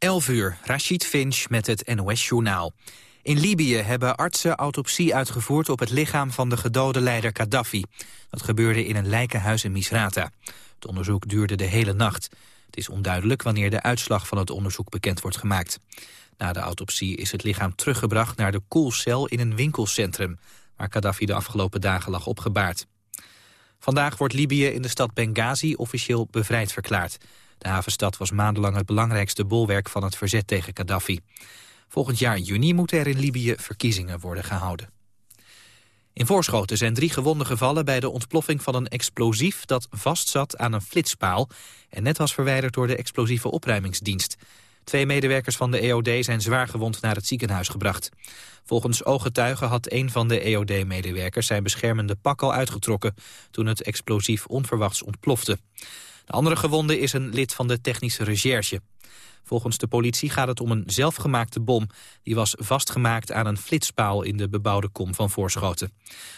11 uur, Rashid Finch met het NOS-journaal. In Libië hebben artsen autopsie uitgevoerd op het lichaam van de gedode leider Gaddafi. Dat gebeurde in een lijkenhuis in Misrata. Het onderzoek duurde de hele nacht. Het is onduidelijk wanneer de uitslag van het onderzoek bekend wordt gemaakt. Na de autopsie is het lichaam teruggebracht naar de koelcel in een winkelcentrum... waar Gaddafi de afgelopen dagen lag opgebaard. Vandaag wordt Libië in de stad Benghazi officieel bevrijd verklaard. De havenstad was maandenlang het belangrijkste bolwerk van het verzet tegen Gaddafi. Volgend jaar juni moeten er in Libië verkiezingen worden gehouden. In Voorschoten zijn drie gewonden gevallen bij de ontploffing van een explosief dat vastzat aan een flitspaal en net was verwijderd door de explosieve opruimingsdienst. Twee medewerkers van de EOD zijn zwaar gewond naar het ziekenhuis gebracht. Volgens ooggetuigen had een van de EOD-medewerkers zijn beschermende pak al uitgetrokken toen het explosief onverwachts ontplofte. De andere gewonde is een lid van de technische recherche. Volgens de politie gaat het om een zelfgemaakte bom. Die was vastgemaakt aan een flitspaal in de bebouwde kom van Voorschoten.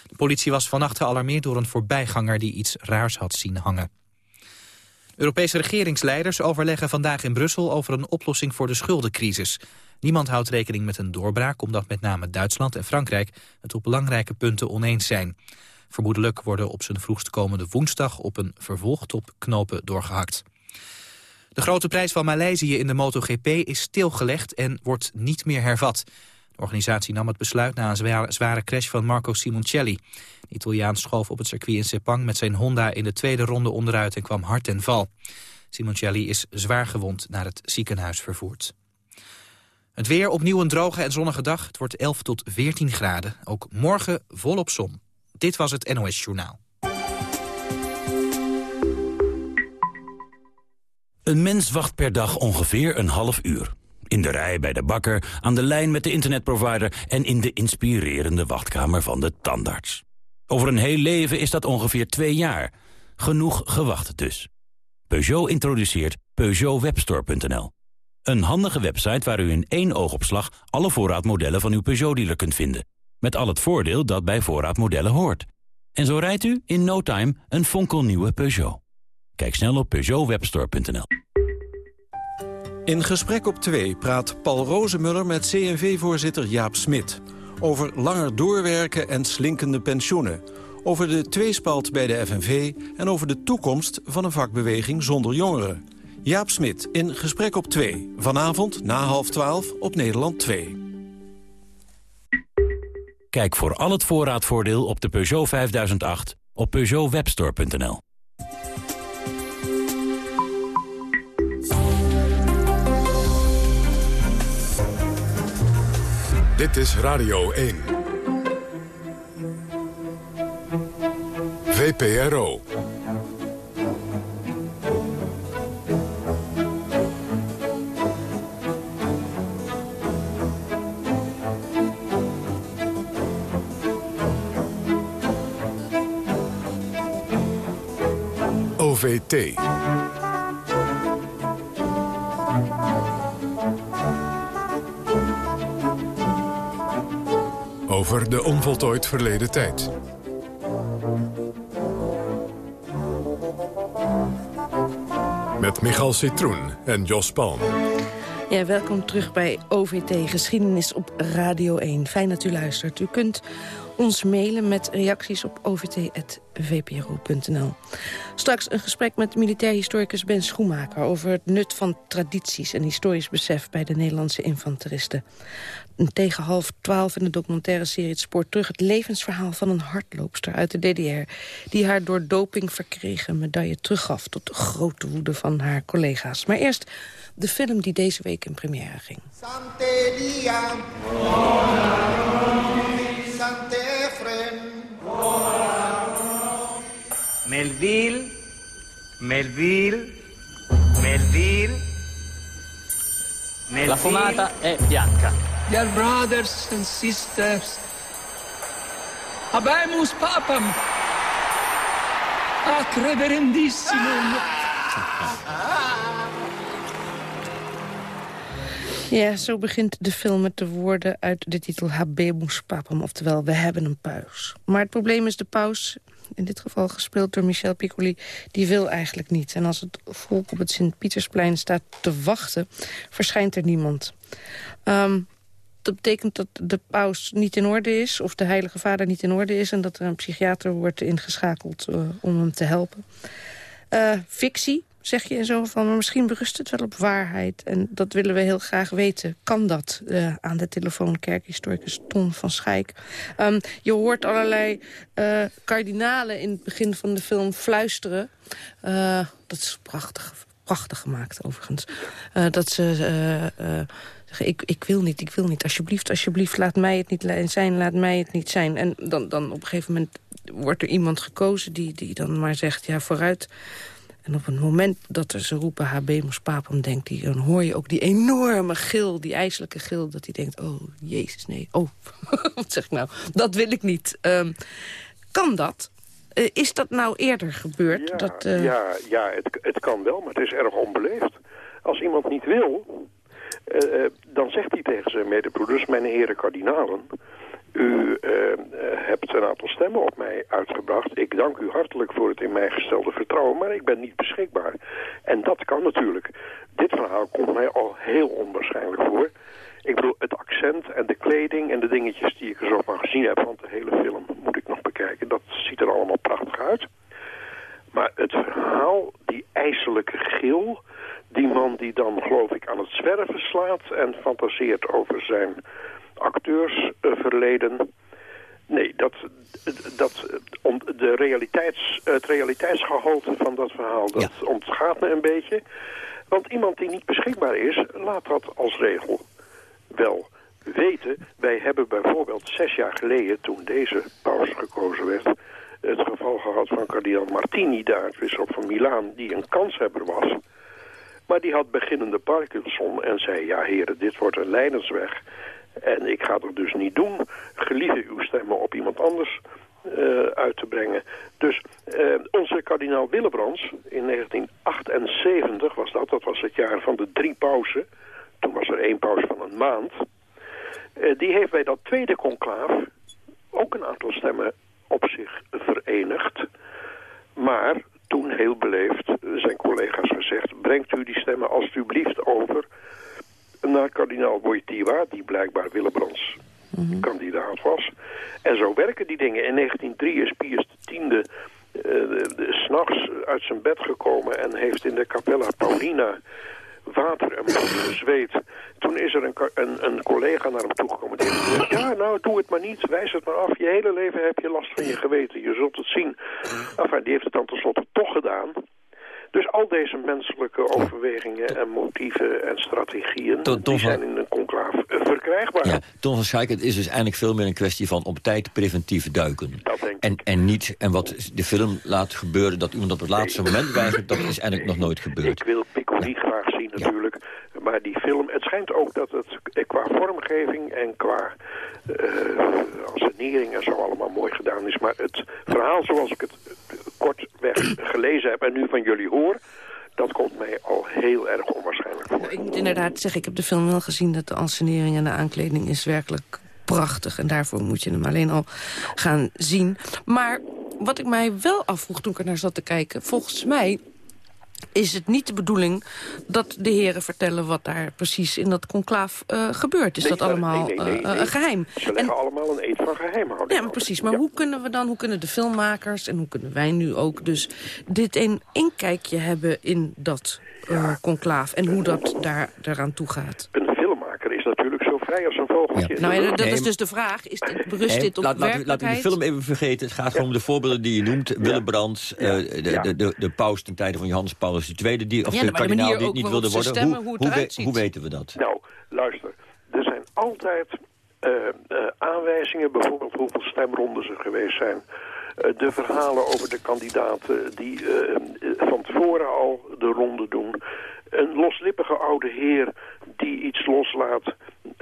De politie was vannacht gealarmeerd door een voorbijganger die iets raars had zien hangen. Europese regeringsleiders overleggen vandaag in Brussel over een oplossing voor de schuldencrisis. Niemand houdt rekening met een doorbraak omdat met name Duitsland en Frankrijk het op belangrijke punten oneens zijn. Vermoedelijk worden op zijn vroegst komende woensdag op een vervolgtop knopen doorgehakt. De grote prijs van Maleisië in de MotoGP is stilgelegd en wordt niet meer hervat. De organisatie nam het besluit na een zware, crash van Marco Simoncelli. De Italiaan schoof op het circuit in Sepang met zijn Honda in de tweede ronde onderuit en kwam hard ten val. Simoncelli is zwaar gewond naar het ziekenhuis vervoerd. Het weer opnieuw een droge en zonnige dag. Het wordt 11 tot 14 graden. Ook morgen volop zon. Dit was het NOS Journaal. Een mens wacht per dag ongeveer een half uur. In de rij bij de bakker, aan de lijn met de internetprovider... en in de inspirerende wachtkamer van de tandarts. Over een heel leven is dat ongeveer twee jaar. Genoeg gewacht dus. Peugeot introduceert PeugeotWebstore.nl. Een handige website waar u in één oogopslag... alle voorraadmodellen van uw Peugeot-dealer kunt vinden. Met al het voordeel dat bij voorraadmodellen hoort. En zo rijdt u in no time een fonkelnieuwe Peugeot. Kijk snel op PeugeotWebstore.nl. In Gesprek op 2 praat Paul Rozemuller met CNV-voorzitter Jaap Smit... over langer doorwerken en slinkende pensioenen... over de tweespalt bij de FNV... en over de toekomst van een vakbeweging zonder jongeren. Jaap Smit in Gesprek op 2. Vanavond na half 12 op Nederland 2. Kijk voor al het voorraadvoordeel op de Peugeot 5008 op PeugeotWebstore.nl. Dit is Radio 1. VPRO. OVT. Over de onvoltooid verleden tijd. Met Michal Citroen en Jos Palm. Ja, welkom terug bij OVT Geschiedenis op Radio 1. Fijn dat u luistert. U kunt ons mailen met reacties op ovt.vpro.nl. Straks een gesprek met militair historicus Ben Schoenmaker... over het nut van tradities en historisch besef bij de Nederlandse infanteristen. Tegen half twaalf in de documentaire serie Het Spoor terug... het levensverhaal van een hardloopster uit de DDR... die haar door doping verkregen medaille teruggaf... tot grote woede van haar collega's. Maar eerst de film die deze week in première ging. Melville, Melville, Melville, Melville. La fumata è bianca. Dear brothers and sisters, habemus papam, ac reverendissimum. Ja, zo begint de film met de woorden uit de titel Habemus Papam, oftewel We hebben een paus. Maar het probleem is de paus, in dit geval gespeeld door Michel Piccoli, die wil eigenlijk niet. En als het volk op het Sint-Pietersplein staat te wachten, verschijnt er niemand. Ehm, dat betekent dat de paus niet in orde is... of de heilige vader niet in orde is... en dat er een psychiater wordt ingeschakeld uh, om hem te helpen. Uh, fictie, zeg je in geval, maar misschien berust het wel op waarheid. En dat willen we heel graag weten. Kan dat uh, aan de telefoon kerkhistoricus Ton van Schijk? Um, je hoort allerlei uh, kardinalen in het begin van de film fluisteren. Uh, dat is prachtig, prachtig gemaakt overigens. dat ze... Ik, ik wil niet, ik wil niet. Alsjeblieft, alsjeblieft, laat mij het niet zijn, laat mij het niet zijn. En dan, dan op een gegeven moment wordt er iemand gekozen die, die dan maar zegt... ja, vooruit, en op het moment dat ze roepen Habemus Papam, denkt hij... dan hoor je ook die enorme gil, die ijselijke gil... dat hij denkt, oh, jezus, nee, oh, wat zeg ik nou? Dat wil ik niet. Um, kan dat? Uh, is dat nou eerder gebeurd? Ja, dat, uh... ja, ja het, het kan wel, maar het is erg onbeleefd. Als iemand niet wil, uh, dan zegt hij tegen zijn medebroeders... mijn heren kardinalen, u uh, hebt een aantal stemmen op mij uitgebracht. Ik dank u hartelijk voor het in mij gestelde vertrouwen, maar ik ben niet beschikbaar. En dat kan natuurlijk. Dit verhaal komt mij al heel onwaarschijnlijk voor. Ik bedoel, het accent en de kleding en de dingetjes die ik er zo van gezien heb... want de hele film moet ik nog bekijken, dat ziet er allemaal prachtig uit. Maar het verhaal, die ijselijke gil... die man die dan, geloof ik, aan het zwerven slaat... en fantaseert over zijn acteursverleden. Nee, dat, dat, om de realiteits, het realiteitsgehalte van dat verhaal, dat ja. ontgaat me een beetje. Want iemand die niet beschikbaar is, laat dat als regel wel weten. Wij hebben bijvoorbeeld zes jaar geleden, toen deze paus gekozen werd... het geval gehad van kardinaal Martini, de aartsbisschop van Milaan... die een kanshebber was... Maar die had beginnende Parkinson en zei, ja heren, dit wordt een leidersweg. En ik ga dat dus niet doen. Gelieve uw stemmen op iemand anders uh, uit te brengen. Dus uh, onze kardinaal Willebrands in 1978 was dat. Dat was het jaar van de drie pauzen. Toen was er één pauze van een maand. Uh, die heeft bij dat tweede conclaaf ook een aantal stemmen op zich verenigd. Maar toen heel beleefd zijn collega's gezegd... brengt u die stemmen alstublieft over naar kardinaal Wojtyła, die blijkbaar Willebrands mm -hmm. kandidaat was. En zo werken die dingen. In 1903 is Pius X uh, s'nachts uit zijn bed gekomen en heeft in de Capella Paulina water en zweet. Toen is er een, een, een, collega naar hem toegekomen die heeft gezegd... ja, nou, doe het maar niet, wijs het maar af. Je hele leven heb je last van je geweten, je zult het zien. Enfin, die heeft het dan tenslotte toch gedaan... Dus al deze menselijke overwegingen en motieven en strategieën... Die zijn in een conclaaf verkrijgbaar. Ja, Ton van Schaik, het is dus eigenlijk veel meer een kwestie van op tijd preventief duiken. Dat denk en, ik. En, niet, en wat de film laat gebeuren, dat iemand op het laatste nee. moment weigert... dat is eigenlijk nog nooit gebeurd. Ik wil Piccoli ja. graag zien natuurlijk. Ja. Maar die film, het schijnt ook dat het qua vormgeving en qua uh, en zo allemaal mooi gedaan is. Maar het verhaal zoals ik het kortweg gelezen heb en nu van jullie hoor... dat komt mij al heel erg onwaarschijnlijk voor. Ik moet inderdaad zeggen, ik heb de film wel gezien... dat de ansenering en de aankleding is werkelijk prachtig. En daarvoor moet je hem alleen al gaan zien. Maar wat ik mij wel afvroeg toen ik er naar zat te kijken... volgens mij is het niet de bedoeling dat de heren vertellen... wat daar precies in dat conclaaf uh, gebeurt. Is nee, dat allemaal nee, nee, uh, geheim? Ze leggen en, allemaal een eet van geheimhouding. Ja, maar precies. Maar ja. hoe kunnen we dan, hoe kunnen de filmmakers... en hoe kunnen wij nu ook dus dit een inkijkje hebben in dat uh, conclaaf... en hoe dat daar eraan toe gaat? Een filmmaker is natuurlijk zo vrij als een vogeltje. Ja. Nou ja, dat nee, is dus de vraag. Is dit, berust dit op laat, laat, laten we de film even vergeten. Het gaat gewoon om de voorbeelden die je noemt. Ja. Willebrands, ja. uh, de, de, de, de, paus ten tijde van Johannes Paulus II... Die, of ja, de kardinaal die het niet wilde worden. Stemmen, hoe, hoe, hoe, we, hoe, weten we dat? Nou, luister. Er zijn altijd uh, uh, aanwijzingen... bijvoorbeeld hoeveel stemrondes er geweest zijn... Uh, de verhalen over de kandidaten die uh, van tevoren al de ronde doen. Een loslippige oude heer die iets loslaat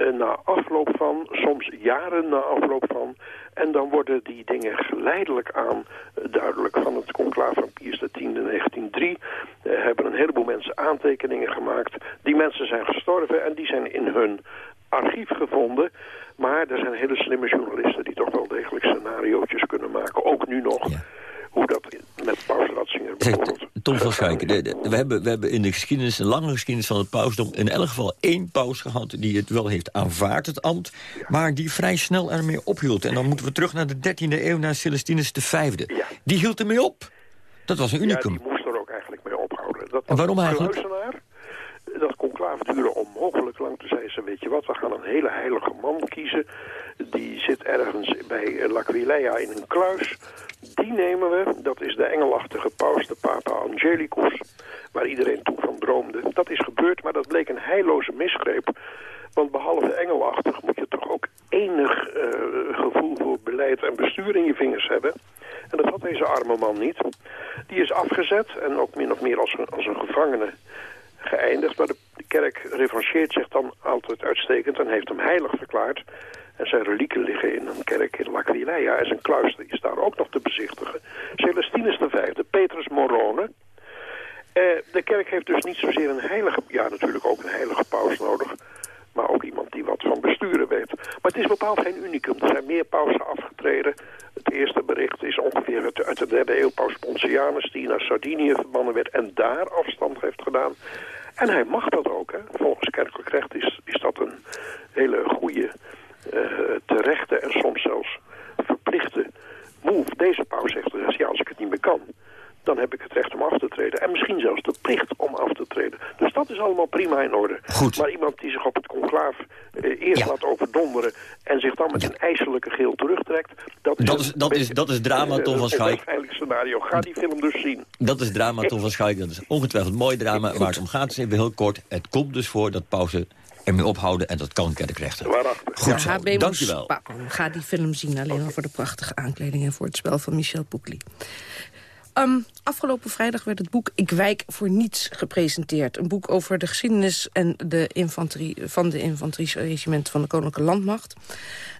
na afloop van, soms jaren na afloop van. En dan worden die dingen geleidelijk aan duidelijk. Van het conclave van Pius X in 1903 hebben een heleboel mensen aantekeningen gemaakt. Die mensen zijn gestorven en die zijn in hun archief gevonden. Maar er zijn hele slimme journalisten die toch wel degelijk scenario's kunnen maken. Ook nu nog. Hoe dat met Paus Ratzinger bijvoorbeeld... Tom van Schaik, we, hebben, we hebben in de geschiedenis, een lange geschiedenis van het pausdom... in elk geval één paus gehad die het wel heeft aanvaard, het ambt... maar die vrij snel ermee ophield. En dan moeten we terug naar de 13e eeuw, naar Celestinus V. Ja. Die hield ermee op. Dat was een unicum. Ja, die moest er ook eigenlijk mee ophouden. Dat en waarom eigenlijk? dat conclave duurde onmogelijk lang. Toen zei ze, weet je wat, we gaan een hele heilige man kiezen. Die zit ergens bij L'Aquileia in een kluis. Die nemen we, dat is de engelachtige paus, de Papa Angelicus... waar iedereen toen van droomde. Dat is gebeurd, maar dat bleek een heilloze misgreep. Want behalve engelachtig moet je toch ook enig uh, gevoel voor beleid en bestuur in je vingers hebben. En dat had deze arme man niet. Die is afgezet en ook min of meer als een, als een gevangene geëindigd. Maar de, kerk revancheert zich dan altijd uitstekend en heeft hem heilig verklaard. En zijn relieken liggen in een kerk in L'Aquileia. En zijn kluister is daar ook nog te bezichtigen. Celestinus V, Petrus Morone. Eh, de kerk heeft dus niet zozeer een heilige... Ja, natuurlijk ook een heilige paus nodig. Maar ook iemand die wat van besturen weet. Maar het is bepaald geen unicum. Er zijn meer pausen afgetreden. Het eerste bericht is ongeveer uit, uit de derde eeuw paus Pontianus... die naar Sardinië verbannen werd en daar afstand heeft gedaan. En hij mag dat ook. Hè. Volgens kerkelijk recht is, is dat een hele goede, uh, terechte en soms zelfs verplichte move. Deze paus zegt dus, ja, als ik het niet meer kan, dan heb ik het recht om af te treden. En misschien zelfs de plicht om af te treden. Dat prima in orde. Goed. Maar iemand die zich op het conclaaf eh, eerst laat overdonderen... en zich dan met een ijselijke geel terugtrekt... Dat is, dat is, dat is, dat is drama, Tom van Schaik. Een scenario. Ga die film dus zien. Dat is drama, Tom van Schaik. Dat is ongetwijfeld mooi drama. Waar het om gaat is even heel kort. Het komt dus voor dat pauze ermee ophouden. En dat kan kerkrechten. Goed ja, zo, dankjewel. Ga die film zien, alleen al voor de prachtige aankleding... en voor het spel van Michel Poukli. Um, afgelopen vrijdag werd het boek Ik wijk voor niets gepresenteerd. Een boek over de geschiedenis en de infanterie, van de infanterieregiment van de Koninklijke Landmacht.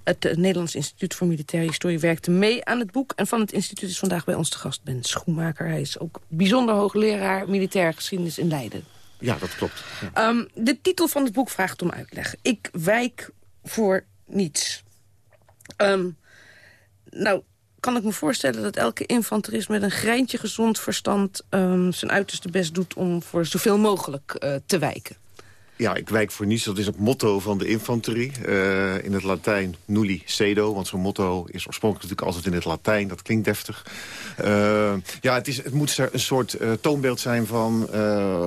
Het uh, Nederlands Instituut voor Militaire Historie werkte mee aan het boek. En van het instituut is vandaag bij ons te gast Ben Schoenmaker. Hij is ook bijzonder hoogleraar militaire geschiedenis in Leiden. Ja, dat klopt. Ja. Um, de titel van het boek vraagt om uitleg. Ik wijk voor niets. Um, nou, kan ik me voorstellen dat elke infanterist met een greintje gezond verstand... Um, zijn uiterste best doet om voor zoveel mogelijk uh, te wijken. Ja, ik wijk voor niets. Dat is het motto van de infanterie. Uh, in het Latijn nulli cedo. Want zo'n motto is oorspronkelijk natuurlijk altijd in het Latijn. Dat klinkt deftig. Uh, ja, het, is, het moet een soort uh, toonbeeld zijn van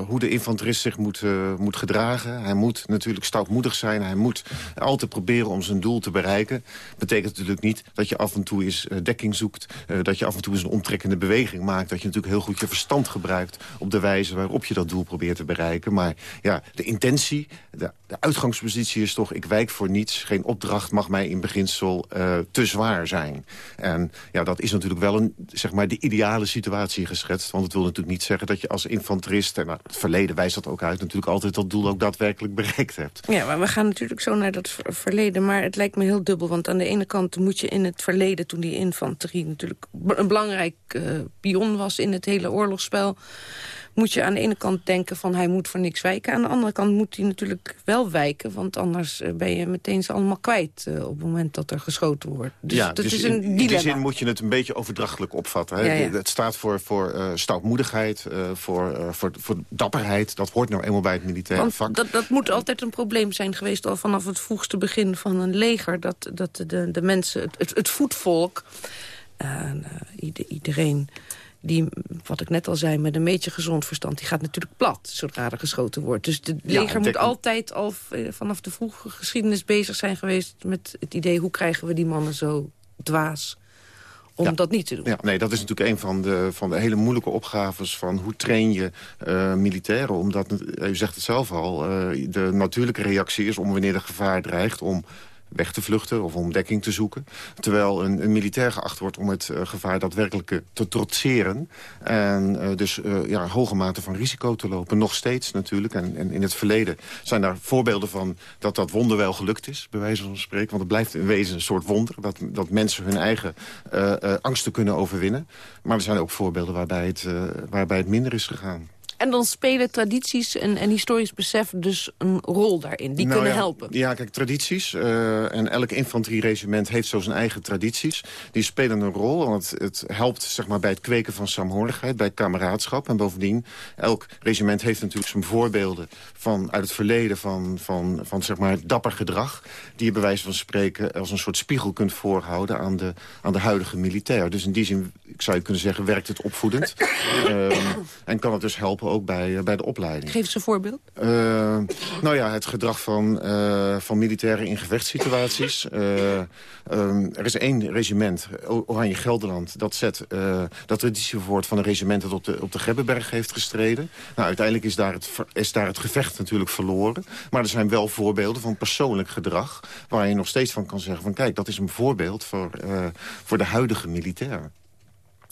hoe de infanterist zich moet, moet gedragen. Hij moet natuurlijk stoutmoedig zijn. Hij moet altijd proberen om zijn doel te bereiken. Betekent natuurlijk niet dat je af en toe eens dekking zoekt. dat je af en toe eens een omtrekkende beweging maakt. Dat je natuurlijk heel goed je verstand gebruikt op de wijze waarop je dat doel probeert te bereiken. Maar ja, de intentie de, de, uitgangspositie is toch, ik wijk voor niets. Geen opdracht mag mij in beginsel uh, te zwaar zijn. En ja, dat is natuurlijk wel een, zeg maar, de ideale situatie geschetst. Want het wil natuurlijk niet zeggen dat je als infanterist... en nou, het verleden wijst dat ook uit, natuurlijk altijd dat doel ook daadwerkelijk bereikt hebt. Ja, maar we gaan natuurlijk zo naar dat verleden. Maar het lijkt me heel dubbel, want aan de ene kant moet je in het verleden... toen die infanterie natuurlijk een belangrijk uh, pion was in het hele oorlogsspel moet je aan de ene kant denken van hij moet voor niks wijken. Aan de andere kant moet hij natuurlijk wel wijken. Want anders eh, ben je meteen ze allemaal kwijt uh, op het moment dat er geschoten wordt. Dus ja, dat dus is een in, in die zin moet je het een beetje overdrachtelijk opvatten. Hè? Ja, ja. Het staat voor, voor uh, stoutmoedigheid, uh, voor, voor, voor dapperheid. Dat hoort nou eenmaal bij het militaire want vak. Dat, dat moet altijd een probleem zijn geweest al vanaf het vroegste begin van een leger. Dat, dat de, de mensen, het, het, het voetvolk, iedereen die, wat ik net al zei, met een beetje gezond verstand... die gaat natuurlijk plat zodra er geschoten wordt. Dus de leger moet altijd al eh, vanaf de vroege geschiedenis bezig zijn geweest... met het idee, hoe krijgen we die mannen zo dwaas om ja. dat niet te doen. Ja, nee, dat is natuurlijk een van de, van de hele moeilijke opgaves... van hoe train je uh, militairen. Omdat, u zegt het zelf al, uh, de natuurlijke reactie is om wanneer er gevaar dreigt... om weg te vluchten of om dekking te zoeken. Terwijl een, militair geacht wordt om het gevaar daadwerkelijk te trotseren. En dus ja, hoge mate van risico te lopen. Nog steeds natuurlijk. En, en, in het verleden zijn daar voorbeelden van dat dat wonder wel gelukt is. Bij wijze van spreken. Want het blijft in wezen een soort wonder. Dat, dat mensen hun eigen angsten kunnen overwinnen. Maar er zijn ook voorbeelden waarbij het, waarbij het minder is gegaan. En dan spelen tradities en, en historisch besef dus een rol daarin. Die nou kunnen ja, helpen. Ja, kijk, tradities. Uh, en elk infanterieregiment heeft zo zijn eigen tradities. Die spelen een rol, want het, het, helpt zeg maar, bij het kweken van saamhorigheid, bij kameraadschap. En bovendien, elk regiment heeft natuurlijk zijn voorbeelden van, uit het verleden van, van, van zeg maar, dapper gedrag. Die je bij wijze van spreken als een soort spiegel kunt voorhouden aan de, aan de huidige militair. Dus in die zin, ik zou je kunnen zeggen, werkt het opvoedend. uh, en kan het dus helpen ook bij, bij de opleiding. Geef eens een voorbeeld. Uh, nou ja, het gedrag van, uh, van militairen in gevechtssituaties. Um, er is één regiment, Oranje Gelderland, dat zet dat traditie voort van een regiment dat op de, op de Grebbeberg heeft gestreden. Nou, uiteindelijk is daar, het, is daar het gevecht natuurlijk verloren. Maar er zijn wel voorbeelden van persoonlijk gedrag... waar je nog steeds van kan zeggen van kijk, dat is een voorbeeld voor, voor de huidige militair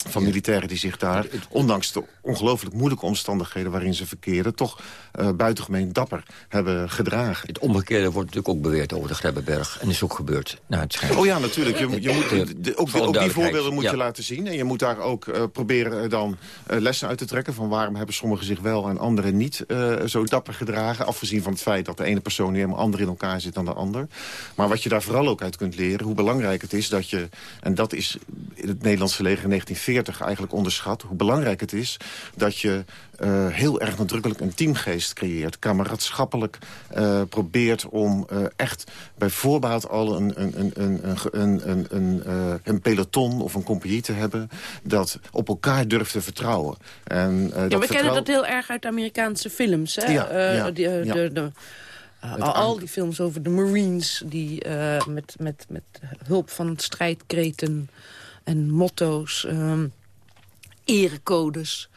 van militairen die zich daar, ondanks de ongelooflijk moeilijke omstandigheden waarin ze verkeren, toch uh, buitengemeen dapper hebben gedragen. Het omgekeerde wordt natuurlijk ook beweerd over de Grebbeberg. En is ook gebeurd. Nou, het oh ja, natuurlijk. Je, je moet, de, ook, die, ook die voorbeelden moet je laten zien. En je moet daar ook uh, proberen dan uh, lessen uit te trekken... van waarom hebben sommigen zich wel en anderen niet zo dapper gedragen. Afgezien van het feit dat de ene persoon niet helemaal ander in elkaar zit dan de ander. Maar wat je daar vooral ook uit kunt leren, hoe belangrijk het is dat je... en dat is in het Nederlandse leger in 1940 eigenlijk onderschat... hoe belangrijk het is dat je uh, heel erg nadrukkelijk een teamgeest creëert. Kameradschappelijk uh, probeert om uh, echt bij voorbaat al een, een, een, een, een, een, een, een peloton of een compagnie te hebben... dat op elkaar durft te vertrouwen. En, ja, dat we kennen dat heel erg uit Amerikaanse films. Hè? Ja, ja, die, ja. de, de, al die films over de Marines die met, met, met hulp van strijdkreten en motto's... Um, erecodes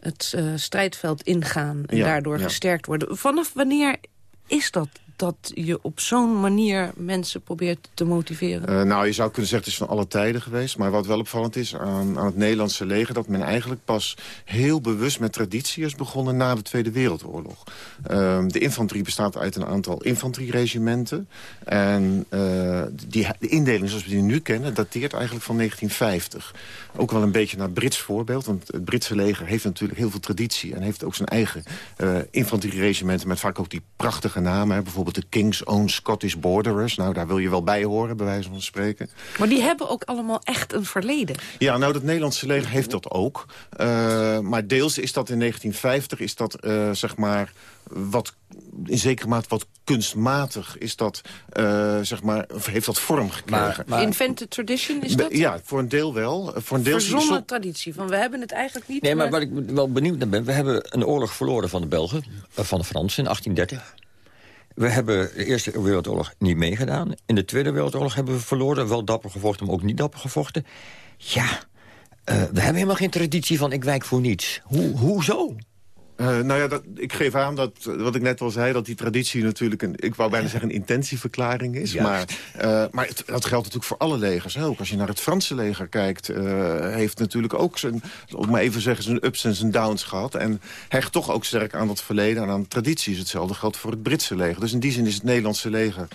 het uh, strijdveld ingaan en Ja, daardoor ja. gesterkt worden. Vanaf wanneer is dat dat je op zo'n manier mensen probeert te motiveren? Uh, nou, je zou kunnen zeggen het is van alle tijden geweest. Maar wat wel opvallend is aan, aan het Nederlandse leger... dat men eigenlijk pas heel bewust met traditie is begonnen... na de Tweede Wereldoorlog. Uh, de infanterie bestaat uit een aantal infanterieregimenten. En uh, die, de indeling zoals we die nu kennen... dateert eigenlijk van 1950. Ook wel een beetje naar Brits voorbeeld. Want het Britse leger heeft natuurlijk heel veel traditie... en heeft ook zijn eigen uh, infanterieregimenten... met vaak ook die prachtige namen. Bijvoorbeeld de King's Own Scottish Borderers. Nou, daar wil je wel bij horen, bij wijze van spreken. Maar die hebben ook allemaal echt een verleden. Ja, nou, het Nederlandse leger heeft dat ook. Uh, maar deels is dat in 1950, is dat, uh, zeg maar, wat in zekere mate wat kunstmatig is dat, uh, zeg maar, of heeft dat vorm gekregen. Maar, Invented tradition is dat? Ja, voor een deel wel. Voor een deel Verzonnen traditie, van we hebben het eigenlijk niet... Nee, maar waar ik wel benieuwd naar ben, we hebben een oorlog verloren van de Belgen, van de Fransen in 1830. We hebben de Eerste Wereldoorlog niet meegedaan. In de Tweede Wereldoorlog hebben we verloren. Wel dapper gevochten, maar ook niet dapper gevochten. Ja, uh, we hebben helemaal geen traditie van ik wijk voor niets. Hoe, hoezo? Uh, nou ja, dat, ik geef aan dat, wat ik net al zei... dat die traditie natuurlijk, een, ik wou bijna zeggen... een intentieverklaring is. Juist. Maar, uh, maar het, dat geldt natuurlijk voor alle legers ook. Als je naar het Franse leger kijkt... Uh, heeft natuurlijk ook zijn, om maar even zeggen... zijn ups en zijn downs gehad. En hecht toch ook sterk aan dat verleden en aan tradities. Hetzelfde geldt voor het Britse leger. Dus in die zin is het Nederlandse leger...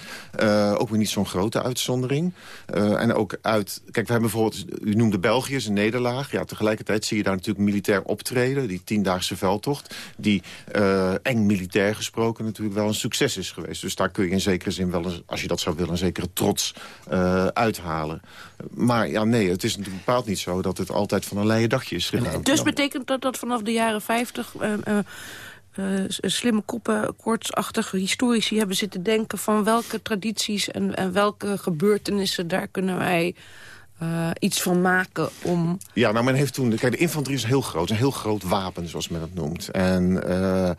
ook weer niet zo'n grote uitzondering. en ook uit... Kijk, we hebben bijvoorbeeld... U noemde België, een nederlaag. Ja, tegelijkertijd zie je daar natuurlijk militair optreden. Die tiendaagse veldtocht die uh, eng militair gesproken natuurlijk wel een succes is geweest. Dus daar kun je in zekere zin wel, een, als je dat zou willen, een zekere trots uh, uithalen. Maar ja, nee, het is natuurlijk bepaald niet zo dat het altijd van een leien dagje is gegaan. Dus betekent dat dat vanaf de jaren 50... Uh, uh, slimme koppen, kortsachtige historici hebben zitten denken... van welke tradities en, en welke gebeurtenissen daar kunnen wij... Uh, iets van maken om... Ja, nou men heeft toen... Kijk, de infanterie is heel groot. Een heel groot wapen, zoals men het noemt. En uh,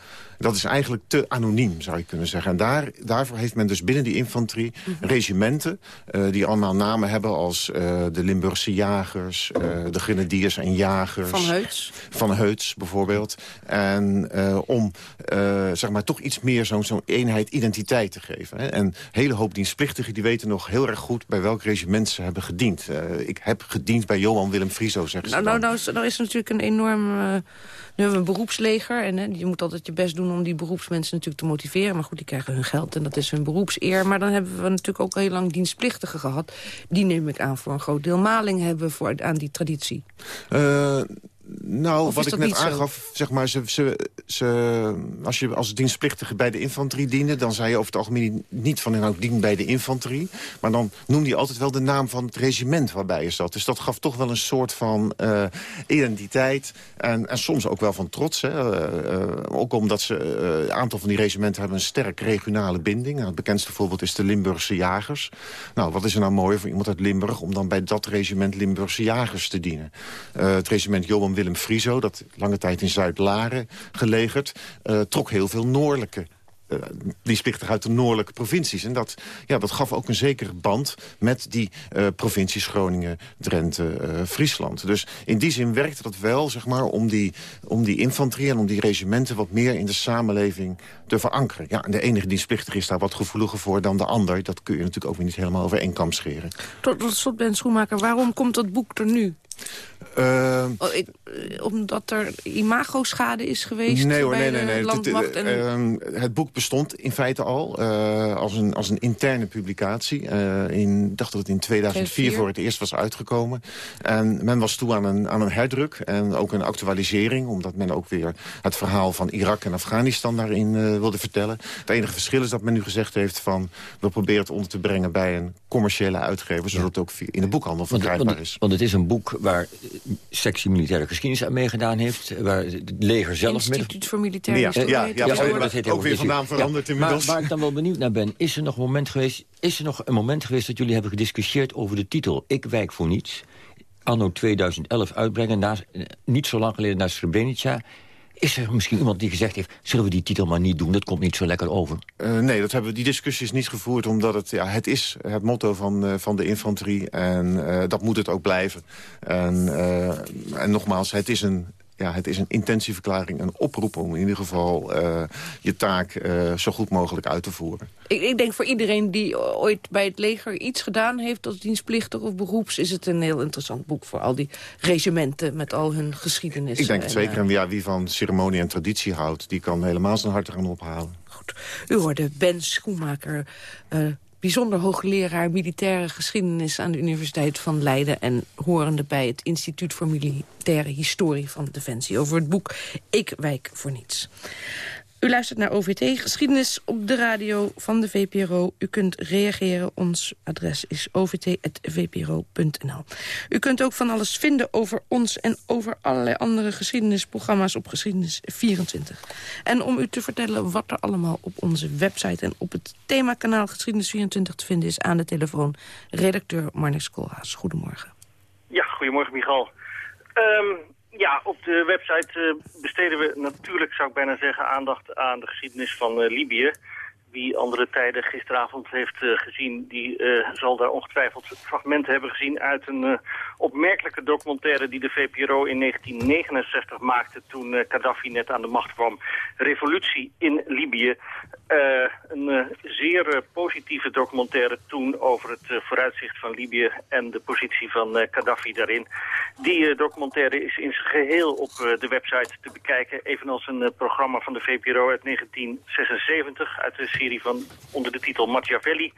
Dat is eigenlijk te anoniem, zou je kunnen zeggen. En daar, daarvoor heeft men dus binnen die infanterie Mhm. regimenten... eh, die allemaal namen hebben als eh, de Limburgse jagers... eh, de grenadiers en jagers. Van Heuts. Van Heuts bijvoorbeeld. En om zeg maar toch iets meer zo'n zo'n eenheid identiteit te geven. Hè. En een hele hoop dienstplichtigen die weten nog heel erg goed... bij welk regiment ze hebben gediend. Ik heb gediend bij Johan Willem Frieso, zeggen ze Nou, nou, dan. nou, is, nou is er natuurlijk een enorm... nu hebben we een beroepsleger. En hè, je moet altijd je best doen om die beroepsmensen natuurlijk te motiveren. Maar goed, die krijgen hun geld en dat is hun beroepseer. Maar dan hebben we natuurlijk ook heel lang dienstplichtigen gehad. Die neem ik aan voor een groot deel maling hebben voor, aan die traditie. Eh, nou, Of wat ik net aangaf, zeg maar, ze, ze, ze, als je als dienstplichtige bij de infanterie diende... dan zei je over het algemeen niet van nou, ik dien bij de infanterie. Maar dan noemde je altijd wel de naam van het regiment waarbij je zat. Dus dat gaf toch wel een soort van eh, identiteit. En, en soms ook wel van trots. Hè. Eh, eh, ook omdat ze, een aantal van die regimenten hebben een sterk regionale binding. Nou, het bekendste voorbeeld is de Limburgse jagers. Nou, wat is er nou mooi voor iemand uit Limburg... om dan bij dat regiment Limburgse jagers te dienen? Het regiment Johan Willem Frieso, dat lange tijd in Zuid-Laren gelegerd... eh, trok heel veel noordelijke eh, dienstplichtig uit de noordelijke provincies. En dat, ja, dat gaf ook een zekere band met die eh, provincies Groningen, Drenthe, Friesland. Dus in die zin werkte dat wel zeg maar, om, die, om die infanterie en om die regimenten... wat meer in de samenleving te verankeren. Ja, en de enige dienstplichtige is daar wat gevoeliger voor dan de ander. Dat kun je natuurlijk ook weer niet helemaal over één kam scheren. Tot, tot slot, Ben Schoenmaker, waarom komt dat boek er nu? Eh, Oh, ik- eh, omdat er imago-schade is geweest Nee hoor, bij nee, nee, landmacht? het, En... ehm, het boek bestond in feite al eh, als, een, als een interne publicatie. Eh, in, ik dacht dat het in 2004 2004. voor het eerst was uitgekomen. En men was toe aan een, aan een herdruk en ook een actualisering... omdat men ook weer het verhaal van Irak en Afghanistan daarin eh, wilde vertellen. Het enige verschil is dat men nu gezegd heeft van... we proberen het onder te brengen bij een commerciële uitgever... zodat het ook via- in de boekhandel verkrijgbaar is. want het is een boek waar sectie militaire geschiedenis aan meegedaan heeft. Waar het leger zelf... met- Instituut voor Militaire Ja, Historie. ja, ja, maar dat heet ook weer van naam veranderd Ja, inmiddels. Maar waar ik dan wel benieuwd naar ben, is er nog een moment geweest... is er nog een moment geweest dat jullie hebben gediscussieerd over de titel... Ik wijk voor niets, anno 2011 uitbrengen... Na, niet zo lang geleden naar Srebrenica... Is er misschien iemand die gezegd heeft... zullen we die titel maar niet doen, dat komt niet zo lekker over? Eh, nee, dat hebben we, die discussie is niet gevoerd omdat het, ja, het is het motto van, eh, van de infanterie. En eh, dat moet het ook blijven. En, en nogmaals, het is een... Ja, het is een intentieverklaring, een oproep om in ieder geval eh, je taak eh, zo goed mogelijk uit te voeren. Ik, ik denk voor iedereen die ooit bij het leger iets gedaan heeft... als dienstplichtig of beroeps, is het een heel interessant boek... voor al die regimenten met al hun geschiedenis. Ik denk het En, zeker. eh, En ja, wie van ceremonie en traditie houdt, die kan helemaal zijn hart eraan ophalen. U hoorde Ben Schoenmaker, bijzonder hoogleraar militaire geschiedenis aan de Universiteit van Leiden en horende bij het Instituut voor Militaire Historie van Defensie over het boek Ik wijk voor niets. U luistert naar OVT, geschiedenis op de radio van de VPRO. U kunt reageren, ons adres is ovt.vpro.nl. U kunt ook van alles vinden over ons en over allerlei andere geschiedenisprogramma's op Geschiedenis24. En om u te vertellen wat er allemaal op onze website en op het themakanaal Geschiedenis24 te vinden is aan de telefoon redacteur Marnix Koolhaas. Goedemorgen. Ja, goedemorgen Michal. Ehm, ja, op de website eh, besteden we natuurlijk, zou ik bijna zeggen, aandacht aan de geschiedenis van eh, Libië. Wie andere tijden gisteravond heeft eh, gezien, die eh, zal daar ongetwijfeld fragmenten hebben gezien uit een eh, opmerkelijke documentaire die de VPRO in 1969 maakte toen Gaddafi net aan de macht kwam. Revolutie in Libië. Een zeer positieve documentaire toen over het vooruitzicht van Libië en de positie van Gaddafi daarin. Die documentaire is in zijn geheel op de website te bekijken, evenals een programma van de VPRO uit 1976 uit de serie van onder de titel Machiavelli.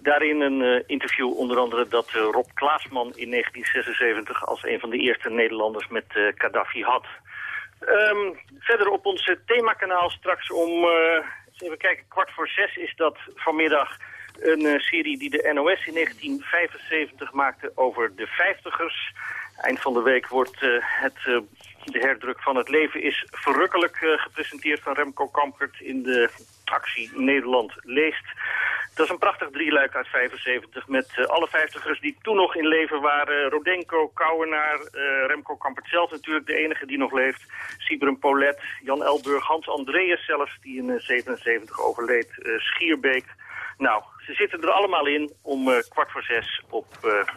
Daarin een eh, interview onder andere dat eh, Rob Klaasman in 1976 als een van de eerste Nederlanders met eh, Gaddafi had. Ehm, verder op ons themakanaal straks om, even kijken, kwart voor zes is dat vanmiddag een serie die de NOS in 1975 maakte over de vijftigers. Eind van de week wordt het, de herdruk van het leven is verrukkelijk gepresenteerd van Remco Kampert in de actie Nederland leest. Dat is een prachtig drieluik uit 75 met uh, alle vijftigers die toen nog in leven waren. Rodenko, Kouwenaar, uh, Remco Kampert zelf natuurlijk, de enige die nog leeft. Sibren Polet, Jan Elburg, Hans Andreas zelfs, die in uh, 77 overleed. Schierbeek. Nou, ze zitten er allemaal in om kwart voor zes op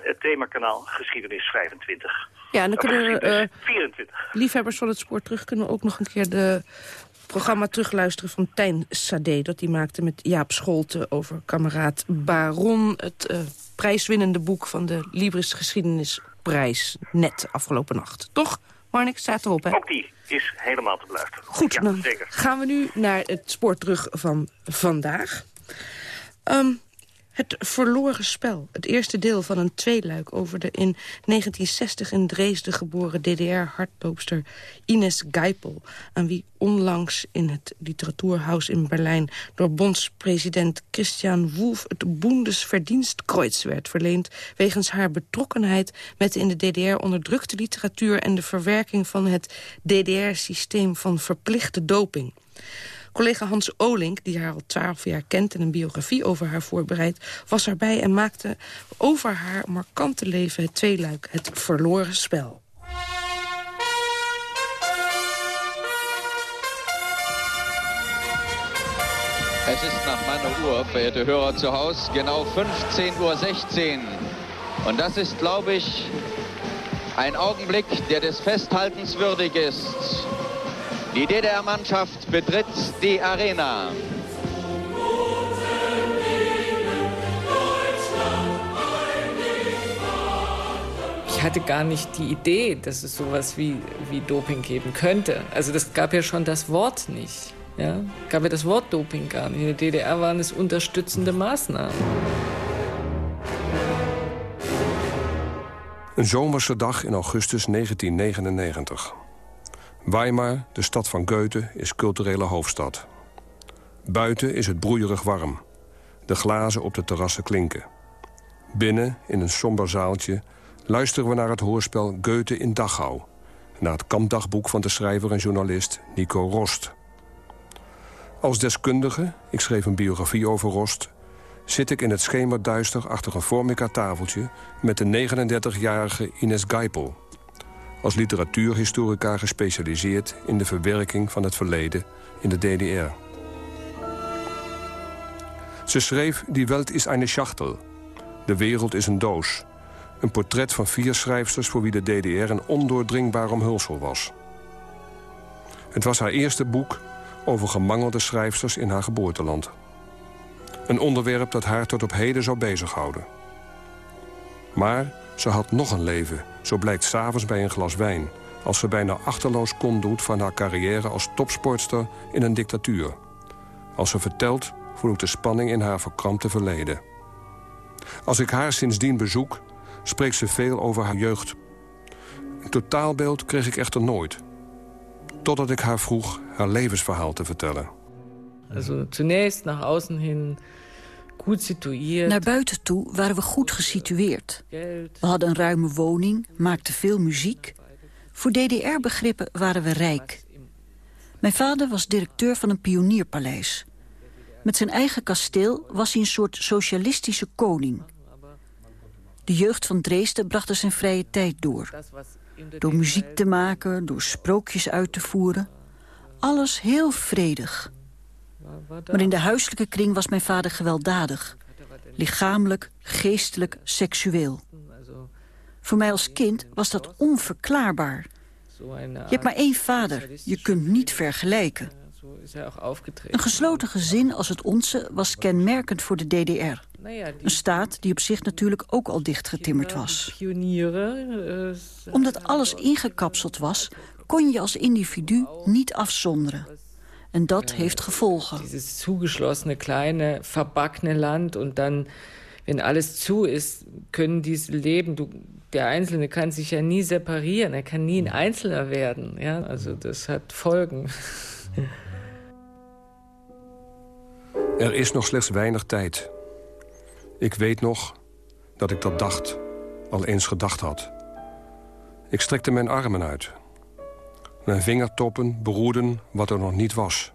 het themakanaal Geschiedenis 25. Ja, en dan kunnen we, 24. liefhebbers van het sport terug kunnen ook nog een keer de programma terugluisteren van Tijn Sade... dat hij maakte met Jaap Scholte over kameraad Baron... het uh, prijswinnende boek van de Libris Geschiedenisprijs... net afgelopen nacht. Toch, Marnik? Staat erop, hè? Ook die is helemaal te beluisteren. Goed, ja, dan zeker. gaan we nu naar het sport terug van vandaag. Um, het verloren spel, het eerste deel van een tweeluik... over de in 1960 in Dresden geboren DDR-hardloopster Ines Geipel... aan wie onlangs in het literatuurhuis in Berlijn... door bondspresident Christian Wolff het Bundesverdienstkreuz werd verleend... wegens haar betrokkenheid met de in de DDR onderdrukte literatuur... en de verwerking van het DDR-systeem van verplichte doping. Collega Hans Olink, die haar al twaalf jaar kent... en een biografie over haar voorbereidt, was erbij... en maakte over haar markante leven het tweeluik, het verloren spel. Es ist nach meiner Uhr, verehrte Hörer zu Hause, genau 15.16 Uhr. 16. Und das ist, glaube ich, ein Augenblick, der des Festhaltens würdig ist. Die DDR-Mannschaft betritt die Arena. Ich hatte gar nicht die Idee, dass es sowas wie, wie Doping geben könnte. Also das gab ja schon das Wort nicht. Ja? Gab ja das Wort Doping gar nicht. In der DDR waren es unterstützende Maßnahmen. Een zomerse dag in augustus 1999. Weimar, de stad van Goethe, is culturele hoofdstad. Buiten is het broeierig warm. De glazen op de terrassen klinken. Binnen, in een somber zaaltje, luisteren we naar het hoorspel Goethe in Dachau... naar het kampdagboek van de schrijver en journalist Nico Rost. Als deskundige, ik schreef een biografie over Rost... zit ik in het schemerduister achter een formica-tafeltje... met de 39-jarige Ines Geipel als literatuurhistorica gespecialiseerd in de verwerking van het verleden in de DDR. Ze schreef Die Welt is eine Schachtel. De wereld is een doos. Een portret van vier schrijfsters voor wie de DDR een ondoordringbaar omhulsel was. Het was haar eerste boek over gemangelde schrijfsters in haar geboorteland. Een onderwerp dat haar tot op heden zou bezighouden. Maar ze had nog een leven, zo blijkt s'avonds bij een glas wijn... als ze bijna achterloos kon doet van haar carrière als topsportster in een dictatuur. Als ze vertelt, voel ik de spanning in haar verkrampte verleden. Als ik haar sindsdien bezoek, spreekt ze veel over haar jeugd. Een totaalbeeld kreeg ik echter nooit. Totdat ik haar vroeg haar levensverhaal te vertellen. Also zunächst nach außen hin Naar buiten toe waren we goed gesitueerd. We hadden een ruime woning, maakten veel muziek. Voor DDR-begrippen waren we rijk. Mijn vader was directeur van een pionierpaleis. Met zijn eigen kasteel was hij een soort socialistische koning. De jeugd van Dresden bracht er zijn vrije tijd door. Door muziek te maken, door sprookjes uit te voeren. Alles heel vredig. Maar in de huiselijke kring was mijn vader gewelddadig. Lichamelijk, geestelijk, seksueel. Voor mij als kind was dat onverklaarbaar. Je hebt maar één vader, je kunt niet vergelijken. Een gesloten gezin als het onze was kenmerkend voor de DDR. Een staat die op zich natuurlijk ook al dichtgetimmerd was. Omdat alles ingekapseld was, kon je als individu niet afzonderen. En dat heeft gevolgen. Dieses zugeschlossene, kleine, verbackene Land und dann, wenn alles zu ist, können diese leben. Du, der Einzelne kann sich ja nie separieren, er kann nie ein Einzelner werden. Ja? Also das hat Folgen. Er is nog slechts weinig tijd. Ik weet nog dat ik dat dacht, al eens gedacht had. Ik strekte mijn armen uit. Mijn vingertoppen beroerden wat er nog niet was.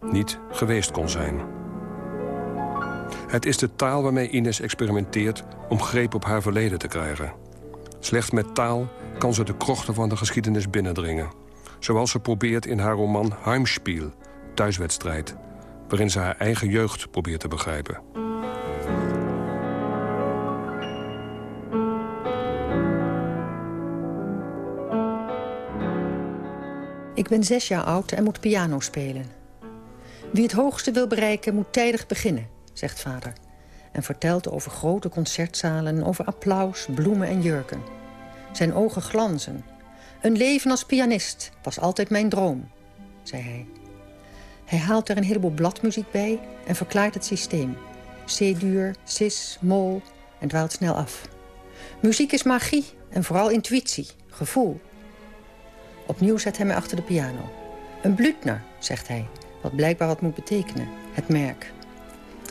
Niet geweest kon zijn. Het is de taal waarmee Ines experimenteert om greep op haar verleden te krijgen. Slechts met taal kan ze de krochten van de geschiedenis binnendringen. Zoals ze probeert in haar roman Heimspiel, Thuiswedstrijd... waarin ze haar eigen jeugd probeert te begrijpen. Ik ben zes jaar oud en moet piano spelen. Wie het hoogste wil bereiken, moet tijdig beginnen, zegt vader. En vertelt over grote concertzalen, over applaus, bloemen en jurken. Zijn ogen glanzen. Een leven als pianist was altijd mijn droom, zei hij. Hij haalt er een heleboel bladmuziek bij en verklaart het systeem. C-duur, cis, mol en dwaalt snel af. Muziek is magie en vooral intuïtie, gevoel. Opnieuw zet hij mij achter de piano. Een blüthner, zegt hij, wat blijkbaar wat moet betekenen. Het merk.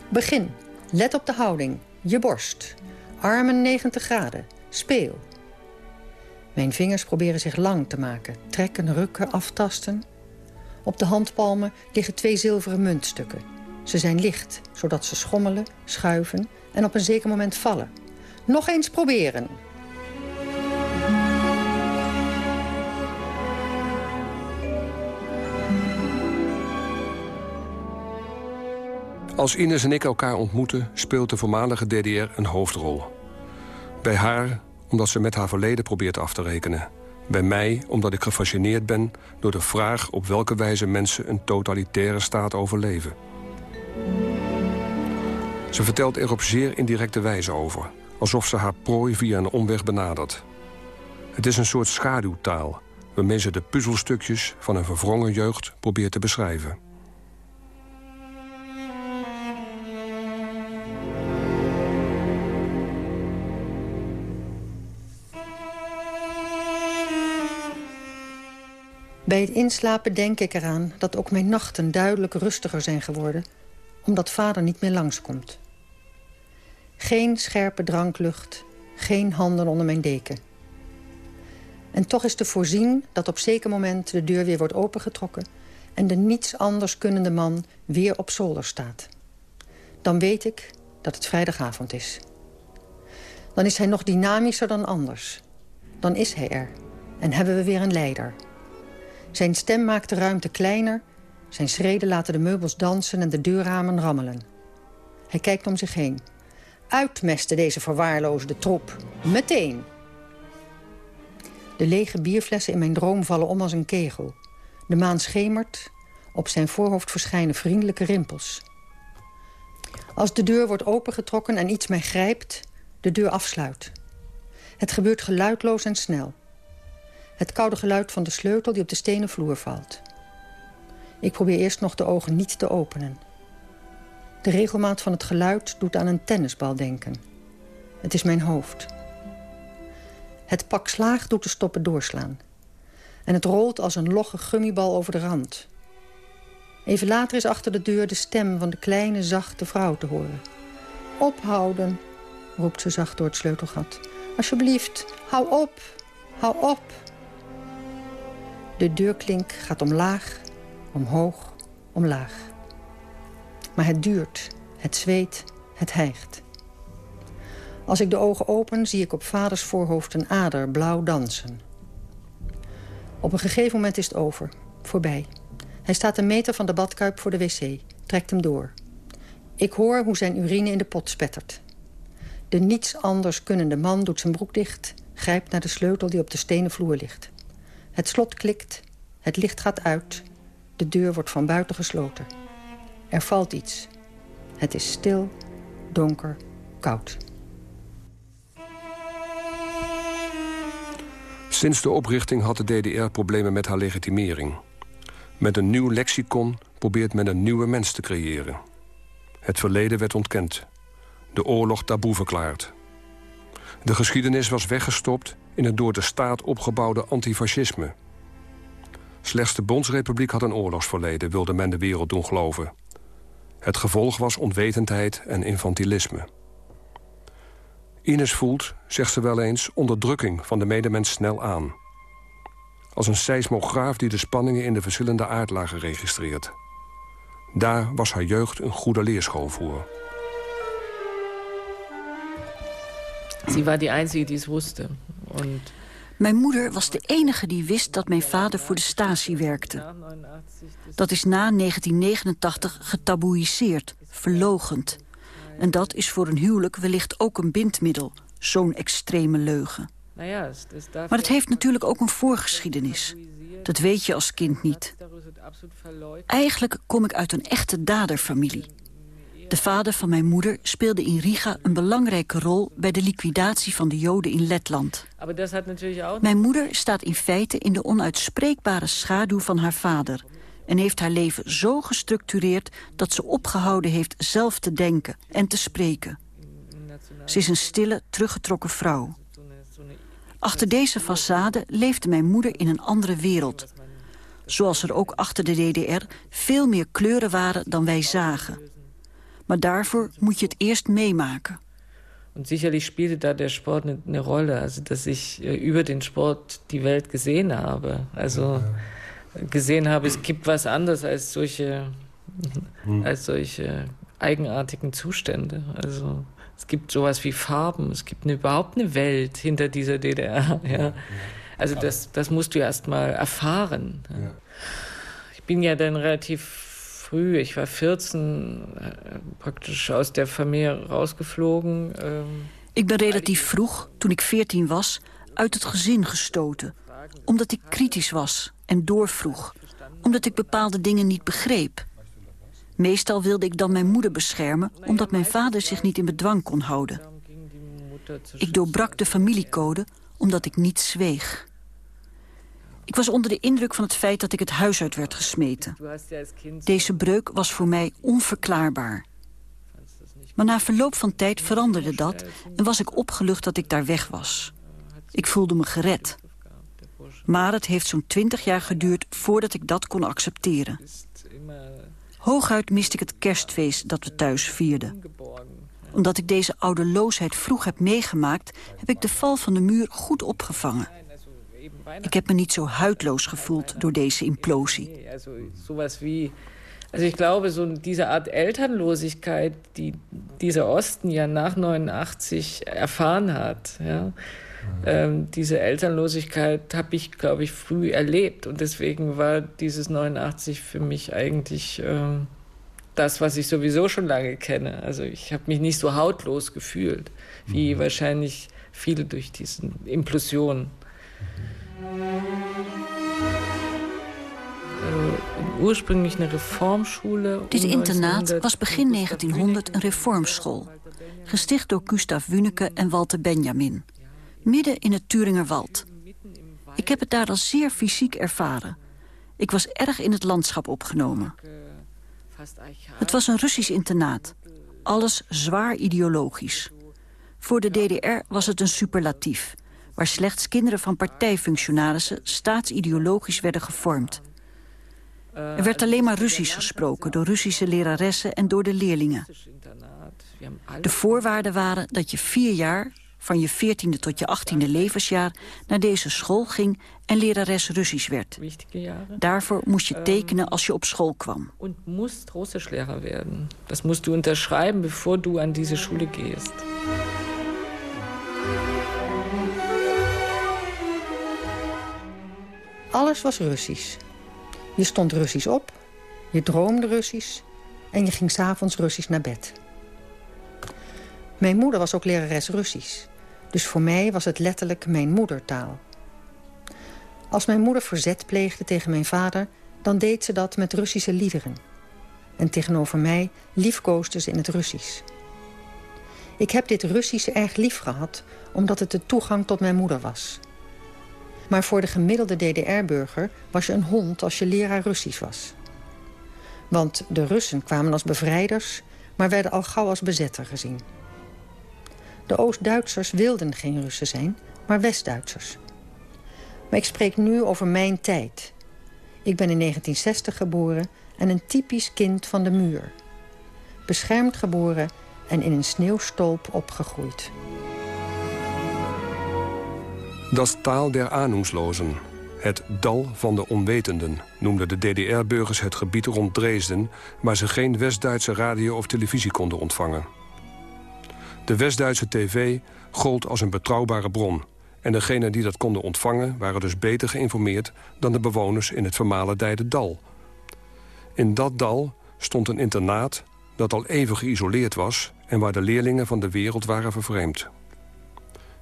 Begin. Let op de houding. Je borst. Armen 90 graden. Speel. Mijn vingers proberen zich lang te maken. Trekken, rukken, aftasten. Op de handpalmen liggen twee zilveren muntstukken. Ze zijn licht, zodat ze schommelen, schuiven en op een zeker moment vallen. Nog eens proberen. Als Ines en ik elkaar ontmoeten, speelt de voormalige DDR een hoofdrol. Bij haar omdat ze met haar verleden probeert af te rekenen. Bij mij omdat ik gefascineerd ben door de vraag... op welke wijze mensen een totalitaire staat overleven. Ze vertelt er op zeer indirecte wijze over. Alsof ze haar prooi via een omweg benadert. Het is een soort schaduwtaal... waarmee ze de puzzelstukjes van een verwrongen jeugd probeert te beschrijven. Bij het inslapen denk ik eraan dat ook mijn nachten duidelijk rustiger zijn geworden... omdat vader niet meer langskomt. Geen scherpe dranklucht, geen handen onder mijn deken. En toch is te voorzien dat op zeker moment de deur weer wordt opengetrokken... en de niets anders kunnende man weer op zolder staat. Dan weet ik dat het vrijdagavond is. Dan is hij nog dynamischer dan anders. Dan is hij er en hebben we weer een leider... Zijn stem maakt de ruimte kleiner. Zijn schreden laten de meubels dansen en de deurramen rammelen. Hij kijkt om zich heen. Uitmesten deze verwaarloosde troep. Meteen! De lege bierflessen in mijn droom vallen om als een kegel. De maan schemert. Op zijn voorhoofd verschijnen vriendelijke rimpels. Als de deur wordt opengetrokken en iets mij grijpt... de deur afsluit. Het gebeurt geluidloos en snel. Het koude geluid van de sleutel die op de stenen vloer valt. Ik probeer eerst nog de ogen niet te openen. De regelmaat van het geluid doet aan een tennisbal denken. Het is mijn hoofd. Het pak slaag doet de stoppen doorslaan. En het rolt als een logge gummibal over de rand. Even later is achter de deur de stem van de kleine, zachte vrouw te horen. Ophouden, roept ze zacht door het sleutelgat. Alsjeblieft, hou op, hou op. De deurklink gaat omlaag, omhoog, omlaag. Maar het duurt, het zweet, het hijgt. Als ik de ogen open, zie ik op vaders voorhoofd een ader blauw dansen. Op een gegeven moment is het over, voorbij. Hij staat een meter van de badkuip voor de wc, trekt hem door. Ik hoor hoe zijn urine in de pot spettert. De niets anders kunnende man doet zijn broek dicht... grijpt naar de sleutel die op de stenen vloer ligt. Het slot klikt, het licht gaat uit, de deur wordt van buiten gesloten. Er valt iets. Het is stil, donker, koud. Sinds de oprichting had de DDR problemen met haar legitimering. Met een nieuw lexicon probeert men een nieuwe mens te creëren. Het verleden werd ontkend. De oorlog taboe verklaard. De geschiedenis was weggestopt in het door de staat opgebouwde antifascisme. Slechts de Bondsrepubliek had een oorlogsverleden, wilde men de wereld doen geloven. Het gevolg was onwetendheid en infantilisme. Ines voelt, zegt ze wel eens, onderdrukking van de medemens snel aan. Als een seismograaf die de spanningen in de verschillende aardlagen registreert. Daar was haar jeugd een goede leerschool voor. Sie war die Einzige, die es wusste. Mijn moeder was de enige die wist dat mijn vader voor de Stasi werkte. Dat is na 1989 getaboeiseerd, verlogend. En dat is voor een huwelijk wellicht ook een bindmiddel, zo'n extreme leugen. Maar het heeft natuurlijk ook een voorgeschiedenis. Dat weet je als kind niet. Eigenlijk kom ik uit een echte daderfamilie. De vader van mijn moeder speelde in Riga een belangrijke rol... bij de liquidatie van de Joden in Letland. Mijn moeder staat in feite in de onuitspreekbare schaduw van haar vader... en heeft haar leven zo gestructureerd dat ze opgehouden heeft zelf te denken en te spreken. Ze is een stille, teruggetrokken vrouw. Achter deze façade leefde mijn moeder in een andere wereld. Zoals er ook achter de DDR veel meer kleuren waren dan wij zagen. Maar daarvoor moet je het eerst meemaken. Und sicherlich spielte da der Sport eine, eine Rolle, also dass ich äh, über den Sport die Welt gesehen habe. Also gesehen habe, es gibt was anderes als solche, als solche eigenartigen Zustände. Also es gibt sowas wie Farben, es gibt eine, überhaupt eine Welt hinter dieser DDR. Ja. Also das, das musst du erst mal erfahren. Ich bin ja dann relativ früh, ich war 14, äh, praktisch aus der Familie rausgeflogen. Ähm, Ik ben relatief vroeg, toen ik 14 was, uit het gezin gestoten. Omdat ik kritisch was en doorvroeg. Omdat ik bepaalde dingen niet begreep. Meestal wilde ik dan mijn moeder beschermen... omdat mijn vader zich niet in bedwang kon houden. Ik doorbrak de familiecode omdat ik niet zweeg. Ik was onder de indruk van het feit dat ik het huis uit werd gesmeten. Deze breuk was voor mij onverklaarbaar. Maar na verloop van tijd veranderde dat en was ik opgelucht dat ik daar weg was. Ik voelde me gered. Maar het heeft zo'n twintig jaar geduurd voordat ik dat kon accepteren. Hooguit miste ik het kerstfeest dat we thuis vierden. Omdat ik deze ouderloosheid vroeg heb meegemaakt... heb ik de val van de muur goed opgevangen. Ik heb me niet zo huidloos gevoeld door deze implosie. Also also ich glaube, so diese Art Elternlosigkeit, die dieser Osten ja nach 89 erfahren hat, ja, ähm, diese Elternlosigkeit habe ich, glaube ich, früh erlebt und deswegen war dieses 89 für mich eigentlich ähm, das, was ich sowieso schon lange kenne. Also ich habe mich nicht so hautlos gefühlt, wie wahrscheinlich viele durch diese Implosion. Äh, Dit internaat 1900 was begin 1900 een reformschool. Gesticht door Gustav Wüneke en Walter Benjamin. Midden in het Turingerwald. Ik heb het daar al zeer fysiek ervaren. Ik was erg in het landschap opgenomen. Het was een Russisch internaat. Alles zwaar ideologisch. Voor de DDR was het een superlatief... waar slechts kinderen van partijfunctionarissen staatsideologisch werden gevormd. Er werd alleen maar Russisch gesproken door Russische leraressen en door de leerlingen. De voorwaarden waren dat je vier jaar, van je veertiende tot je achttiende levensjaar... naar deze school ging en lerares Russisch werd. Daarvoor moest je tekenen als je op school kwam. Und musst Russischlehrer werden. Das musst du unterschreiben, bevor du an diese Schule gehst. Was Russisch. Je stond Russisch op, je droomde Russisch... en je ging s'avonds Russisch naar bed. Mijn moeder was ook lerares Russisch. Dus voor mij was het letterlijk mijn moedertaal. Als mijn moeder verzet pleegde tegen mijn vader... dan deed ze dat met Russische liederen. En tegenover mij liefkoosde ze in het Russisch. Ik heb dit Russische erg lief gehad... omdat het de toegang tot mijn moeder was. Maar voor de gemiddelde DDR-burger was je een hond als je leraar Russisch was. Want de Russen kwamen als bevrijders... maar werden al gauw als bezetter gezien. De Oost-Duitsers wilden geen Russen zijn, maar West-Duitsers. Maar ik spreek nu over mijn tijd. Ik ben in 1960 geboren en een typisch kind van de muur. Beschermd geboren en in een sneeuwstolp opgegroeid. Das Tal der Ahnungslosen. Het dal van de onwetenden noemden de DDR-burgers het gebied rond Dresden... waar ze geen West-Duitse radio of televisie konden ontvangen. De West-Duitse tv gold als een betrouwbare bron... en degenen die dat konden ontvangen waren dus beter geïnformeerd... dan de bewoners in het vermalendijde dal. In dat dal stond een internaat dat al even geïsoleerd was... en waar de leerlingen van de wereld waren vervreemd.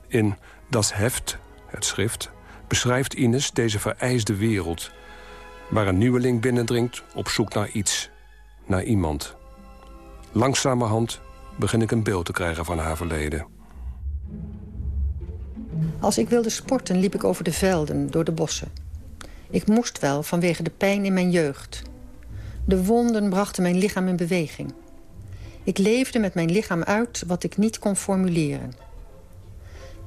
In Das Heft, het schrift, beschrijft Ines deze vereisde wereld... waar een nieuweling binnendringt op zoek naar iets, naar iemand. Langzamerhand begin ik een beeld te krijgen van haar verleden. Als ik wilde sporten liep ik over de velden, door de bossen. Ik moest wel vanwege de pijn in mijn jeugd. De wonden brachten mijn lichaam in beweging. Ik leefde met mijn lichaam uit wat ik niet kon formuleren.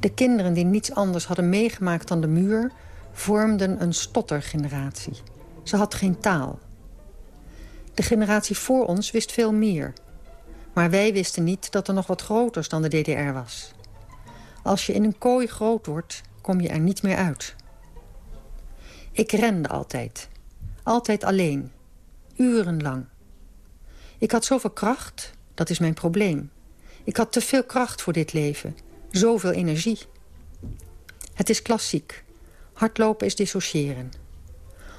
De kinderen die niets anders hadden meegemaakt dan de muur... vormden een stottergeneratie. Ze had geen taal. De generatie voor ons wist veel meer. Maar wij wisten niet dat er nog wat groters dan de DDR was. Als je in een kooi groot wordt, kom je er niet meer uit. Ik rende altijd. Altijd alleen. Urenlang. Ik had zoveel kracht, dat is mijn probleem. Ik had te veel kracht voor dit leven. Zoveel energie. Het is klassiek. Hardlopen is dissociëren.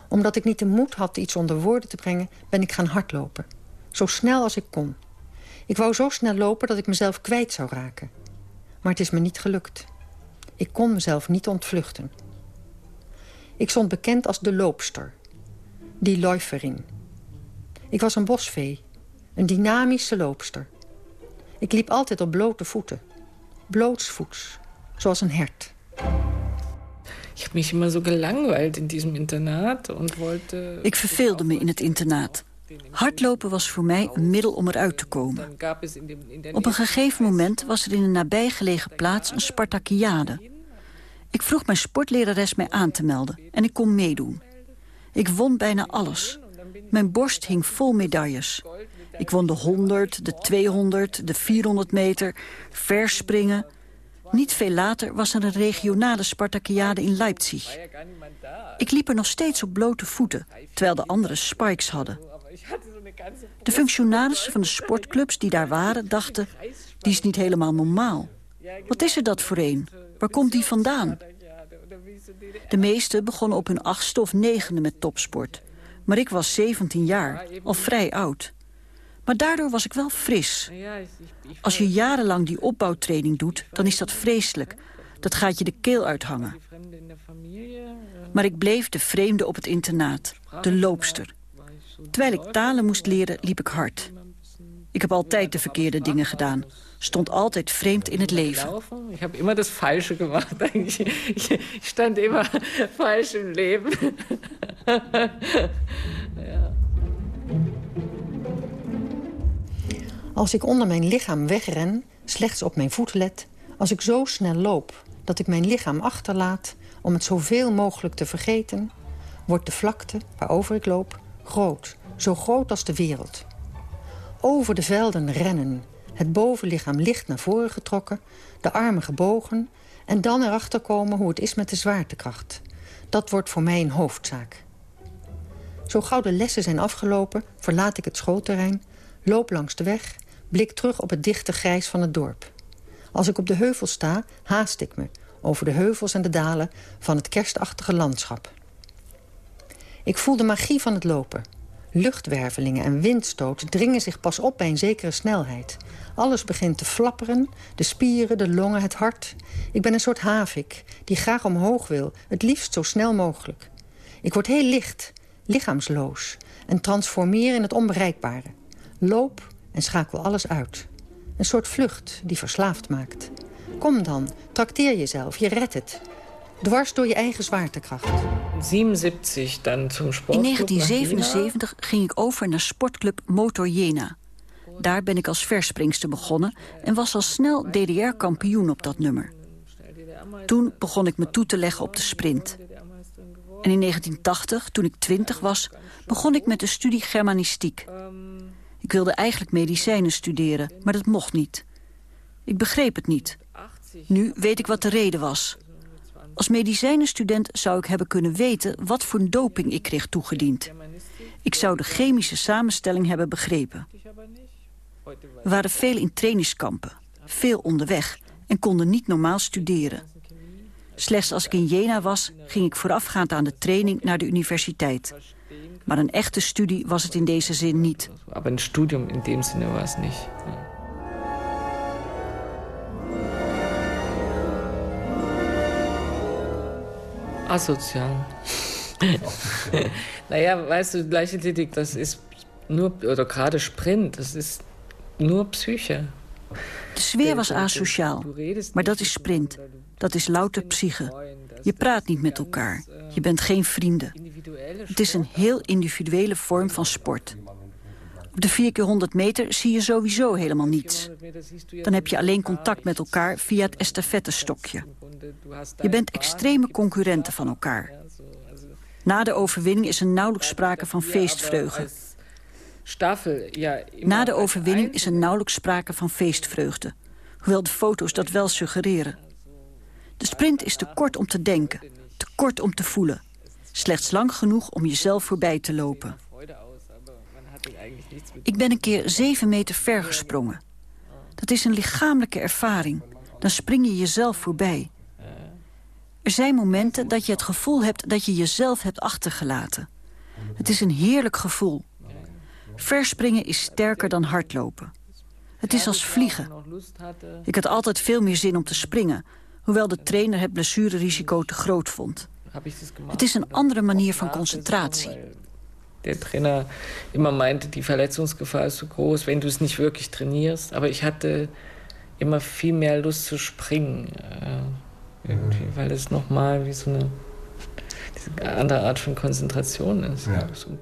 Omdat ik niet de moed had iets onder woorden te brengen... ben ik gaan hardlopen. Zo snel als ik kon. Ik wou zo snel lopen dat ik mezelf kwijt zou raken. Maar het is me niet gelukt. Ik kon mezelf niet ontvluchten. Ik stond bekend als de loopster. Die Läuferin. Ik was een bosvee. Een dynamische loopster. Ik liep altijd op blote voeten. Blootsvoets. Zoals een hert. Ik heb mich immer so gelangweilt in diesem internaat. Ik verveelde me in het internaat. Hardlopen was voor mij een middel om eruit te komen. Op een gegeven moment was er in een nabijgelegen plaats een Spartakiade. Ik vroeg mijn sportlerares mij aan te melden en ik kon meedoen. Ik won bijna alles. Mijn borst hing vol medailles. Ik won de 100, de 200, de 400 meter, verspringen. Niet veel later was er een regionale Spartakiade in Leipzig. Ik liep er nog steeds op blote voeten, terwijl de anderen spikes hadden. De functionarissen van de sportclubs die daar waren dachten... die is niet helemaal normaal. Wat is er dat voor een? Waar komt die vandaan? De meesten begonnen op hun achtste of negende met topsport. Maar ik was 17 jaar, al vrij oud. Maar daardoor was ik wel fris. Als je jarenlang die opbouwtraining doet, dan is dat vreselijk. Dat gaat je de keel uithangen. Maar ik bleef de vreemde op het internaat, de loopster. Terwijl ik talen moest leren, liep ik hard. Ik heb altijd de verkeerde dingen gedaan. Stond altijd vreemd in het leven. Ik heb immer das Falsche gemacht. Ik stand immer falsch im Leben. ja. Als ik onder mijn lichaam wegren, slechts op mijn voeten let... als ik zo snel loop dat ik mijn lichaam achterlaat... om het zoveel mogelijk te vergeten... wordt de vlakte waarover ik loop groot, zo groot als de wereld. Over de velden rennen, het bovenlichaam licht naar voren getrokken... de armen gebogen en dan erachter komen hoe het is met de zwaartekracht. Dat wordt voor mij een hoofdzaak. Zo gauw de lessen zijn afgelopen, verlaat ik het schoolterrein... loop langs de weg, blik terug op het dichte grijs van het dorp. Als ik op de heuvel sta, haast ik me... over de heuvels en de dalen van het kerstachtige landschap. Ik voel de magie van het lopen. Luchtwervelingen en windstoten dringen zich pas op bij een zekere snelheid. Alles begint te flapperen, de spieren, de longen, het hart. Ik ben een soort havik die graag omhoog wil, het liefst zo snel mogelijk. Ik word heel licht, lichaamsloos en transformeer in het onbereikbare. Loop en schakel alles uit. Een soort vlucht die verslaafd maakt. Kom dan, trakteer jezelf, je redt het. Dwars door je eigen zwaartekracht. 77 dan zum In 1977 ging ik over naar sportclub Motor Jena. Daar ben ik als verspringster begonnen en was al snel DDR-kampioen op dat nummer. Toen begon ik me toe te leggen op de sprint. En in 1980, toen ik 20 was, begon ik met de studie germanistiek. Ik wilde eigenlijk medicijnen studeren, maar dat mocht niet. Ik begreep het niet. Nu weet ik wat de reden was. Als medicijnenstudent zou ik hebben kunnen weten wat voor doping ik kreeg toegediend. Ik zou de chemische samenstelling hebben begrepen. We waren veel in trainingskampen. veel onderweg en konden niet normaal studeren. Slechts als ik in Jena was, ging ik voorafgaand aan de training naar de universiteit. Maar een echte studie was het in deze zin niet. Maar een studium in dem Sinne was het niet. Asozial. naja, weißt du, Leichtathletik, das ist nur, oder gerade Sprint, das ist nur Psyche. De sfeer was asociaal, maar dat is sprint. Dat is louter psyche. Je praat niet met elkaar. Je bent geen vrienden. Het is een heel individuele vorm van sport. Op de 4 keer 100 meter zie je sowieso helemaal niets. Dan heb je alleen contact met elkaar via het estafettestokje. Je bent extreme concurrenten van elkaar. Na de overwinning is er nauwelijks sprake van feestvreugde. Na de overwinning is er nauwelijks sprake van feestvreugde. Hoewel de foto's dat wel suggereren. De sprint is te kort om te denken, te kort om te voelen. Slechts lang genoeg om jezelf voorbij te lopen. Ik ben een keer zeven meter ver gesprongen. Dat is een lichamelijke ervaring. Dan spring je jezelf voorbij. Er zijn momenten dat je het gevoel hebt dat je jezelf hebt achtergelaten. Het is een heerlijk gevoel. Verspringen is sterker dan hardlopen. Het is als vliegen. Ik had altijd veel meer zin om te springen... hoewel de trainer het blessurerisico te groot vond. Het is een andere manier van concentratie. Der Trainer immer meinte, die Verletzungsgefahr ist so groß, wenn du es nicht wirklich trainierst. Aber ich hatte immer viel mehr Lust zu springen. Äh, irgendwie, weil es nochmal wie so eine diese andere Art von Konzentration ist. Ja. So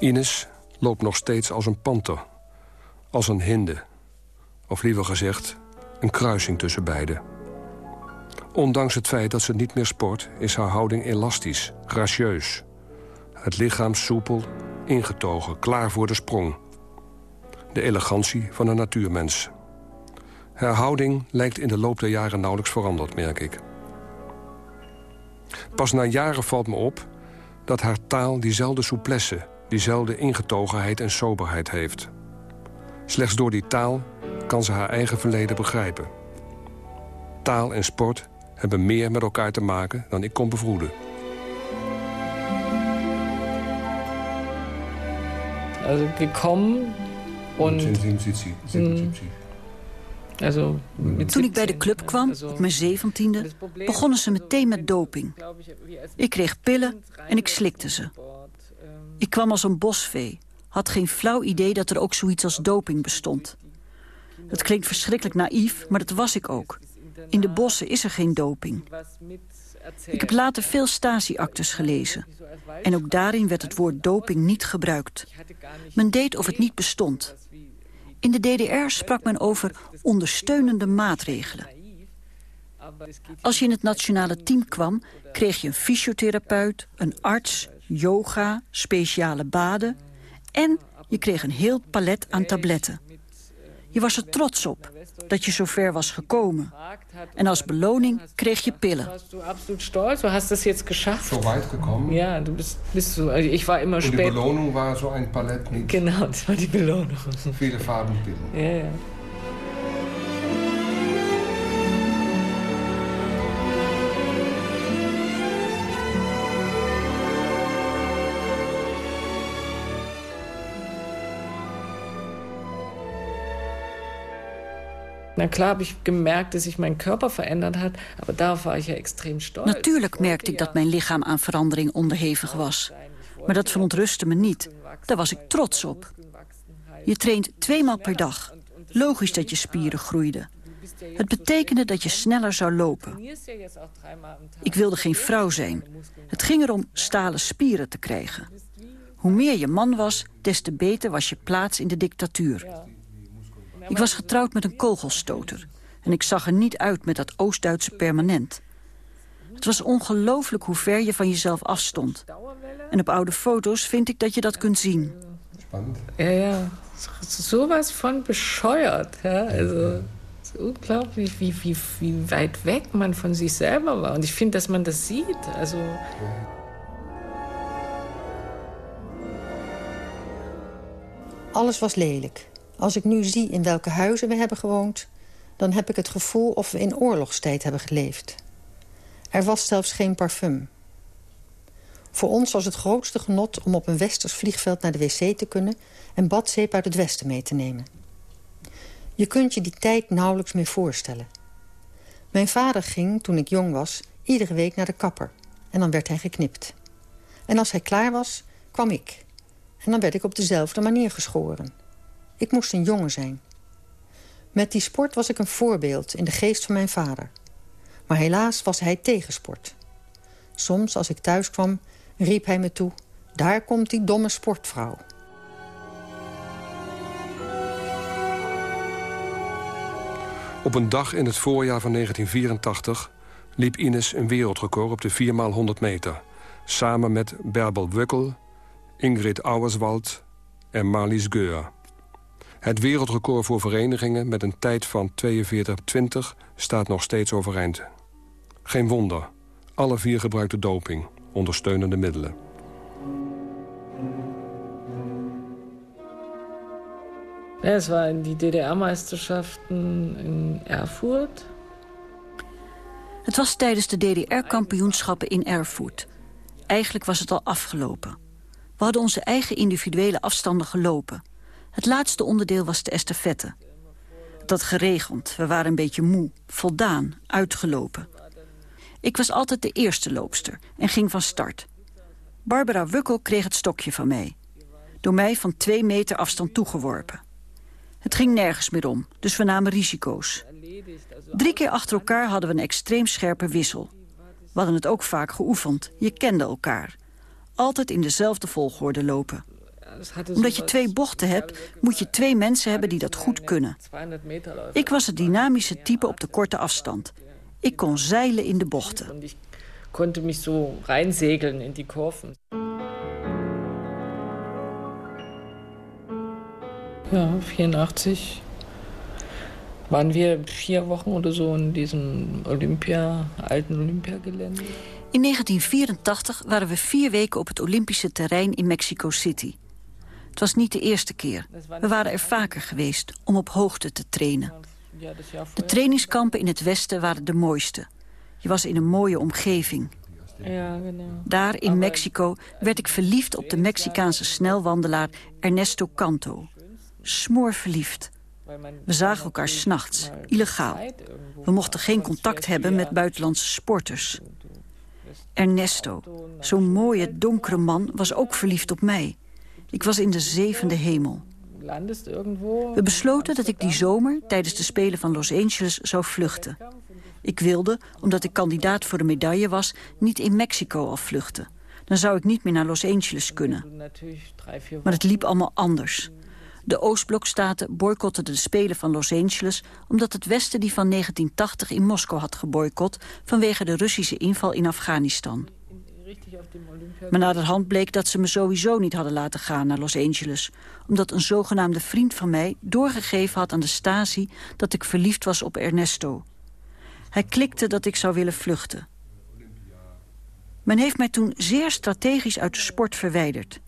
Ines loopt nog steeds als een panter. Als een hinde. Of liever gezegd, een kruising tussen beiden. Ondanks het feit dat ze niet meer sport... is haar houding elastisch, gracieus. Het lichaam soepel, ingetogen, klaar voor de sprong. De elegantie van een natuurmens. Haar houding lijkt in de loop der jaren nauwelijks veranderd, merk ik. Pas na jaren valt me op dat haar taal diezelfde souplesse... diezelfde ingetogenheid en soberheid heeft. Slechts door die taal kan ze haar eigen verleden begrijpen. Taal en sport hebben meer met elkaar te maken dan ik kon bevroeden. Also gekommen und... Also, Toen ik bij de club kwam, op mijn zeventiende, begonnen ze meteen met doping. Ik kreeg pillen en ik slikte ze. Ik kwam als een bosvee, had geen flauw idee dat er ook zoiets als doping bestond. Het klinkt verschrikkelijk naïef, maar dat was ik ook. In de bossen is er geen doping. Ik heb later veel Stasi-actes gelezen. En ook daarin werd het woord doping niet gebruikt. Men deed of het niet bestond. In de DDR sprak men over ondersteunende maatregelen. Als je in het nationale team kwam, kreeg je een fysiotherapeut, een arts, yoga, speciale baden... en je kreeg een heel palet aan tabletten. Je was er trots op dat je zover was gekomen. En als beloning kreeg je pillen. Was du absolut stolz, du hast es jetzt geschafft. Zo weit gekommen. Ja, du bist, bist so, ich war immer Und die spät. Belohnung war so ein Palett mit Genau, das war die Belohnung. viele Farbenpillen. Ja, ja. Na klar habe ich gemerkt, dass sich mein Körper verändert hat, aber darauf war ich ja extrem stolz. Natuurlijk merkte ik dat mijn lichaam aan verandering onderhevig was. Maar dat verontrustte me niet. Daar was ik trots op. Je traint tweemaal per dag. Logisch dat je spieren groeiden. Het betekende dat je sneller zou lopen. Ik wilde geen vrouw zijn. Het ging erom stalen spieren te krijgen. Hoe meer je man was, des te beter was je plaats in de dictatuur. Ik was getrouwd met een kogelstoter. En ik zag er niet uit met dat Oost-Duitse permanent. Het was ongelooflijk hoe ver je van jezelf afstond. En op oude foto's vind ik dat je dat kunt zien. Ja, ja. Sowas von bescheuert. Ja? Also, es ist unglaublich, wie, wie, wie weit weg man von sich selber war. Und ich finde, dass man das sieht. Also, Alles was lelijk. Als ik nu zie in welke huizen we hebben gewoond... dan heb ik het gevoel of we in oorlogstijd hebben geleefd. Er was zelfs geen parfum. Voor ons was het grootste genot om op een westers vliegveld naar de wc te kunnen... en badzeep uit het westen mee te nemen. Je kunt je die tijd nauwelijks meer voorstellen. Mijn vader ging, toen ik jong was, iedere week naar de kapper. En dan werd hij geknipt. En als hij klaar was, kwam ik. En dan werd ik op dezelfde manier geschoren. Ik moest een jongen zijn. Met die sport was ik een voorbeeld in de geest van mijn vader. Maar helaas was hij tegen sport. Soms, als ik thuis kwam, riep hij me toe... daar komt die domme sportvrouw. Op een dag in het voorjaar van 1984 liep Ines een wereldrecord op de 4x100 meter. Samen met Berbel Wukkel, Ingrid Auerswald en Marlies Geur. Het wereldrecord voor verenigingen met een tijd van 42,20 staat nog steeds overeind. Geen wonder, alle vier gebruikten doping, ondersteunende middelen. Ja, es waren die DDR-Meisterschaften in Erfurt. Het was tijdens de DDR-kampioenschappen in Erfurt. Eigenlijk was het al afgelopen. We hadden onze eigen individuele afstanden gelopen. Het laatste onderdeel was de estafette. Het had geregend, we waren een beetje moe, voldaan, uitgelopen. Ik was altijd de eerste loopster en ging van start. Barbara Wukkel kreeg het stokje van mij. Door mij van twee meter afstand toegeworpen. Het ging nergens meer om, dus we namen risico's. Drie keer achter elkaar hadden we een extreem scherpe wissel. We hadden het ook vaak geoefend, je kende elkaar. Altijd in dezelfde volgorde lopen. Omdat je twee bochten hebt, moet je twee mensen hebben die dat goed kunnen. Ik was het dynamische type op de korte afstand. Ik kon zeilen in de bochten. Ik kon mich zo reinzegelen in die kurven. Ja, 84 waren wir vier Wochen oder so in diesem Olympia, alten Olympiagelände. In 1984 waren we vier weken op het Olympische terrein in Mexico City. Het was niet de eerste keer. We waren er vaker geweest om op hoogte te trainen. De trainingskampen in het westen waren de mooiste. Je was in een mooie omgeving. Daar in Mexico werd ik verliefd op de Mexicaanse snelwandelaar Ernesto Canto. Smoorverliefd. We zagen elkaar s'nachts, illegaal. We mochten geen contact hebben met buitenlandse sporters. Ernesto, zo'n mooie, donkere man, was ook verliefd op mij. Ik was in de zevende hemel. We besloten dat ik die zomer tijdens de Spelen van Los Angeles zou vluchten. Ik wilde, omdat ik kandidaat voor de medaille was, niet in Mexico al vluchten. Dan zou ik niet meer naar Los Angeles kunnen. Maar het liep allemaal anders. De Oostblokstaten boycotten de Spelen van Los Angeles... omdat het Westen die van 1980 in Moskou had geboycott... vanwege de Russische inval in Afghanistan. Maar naderhand bleek dat ze me sowieso niet hadden laten gaan naar Los Angeles... omdat een zogenaamde vriend van mij doorgegeven had aan de Stasi... dat ik verliefd was op Ernesto. Hij klikte dat ik zou willen vluchten. Men heeft mij toen zeer strategisch uit de sport verwijderd.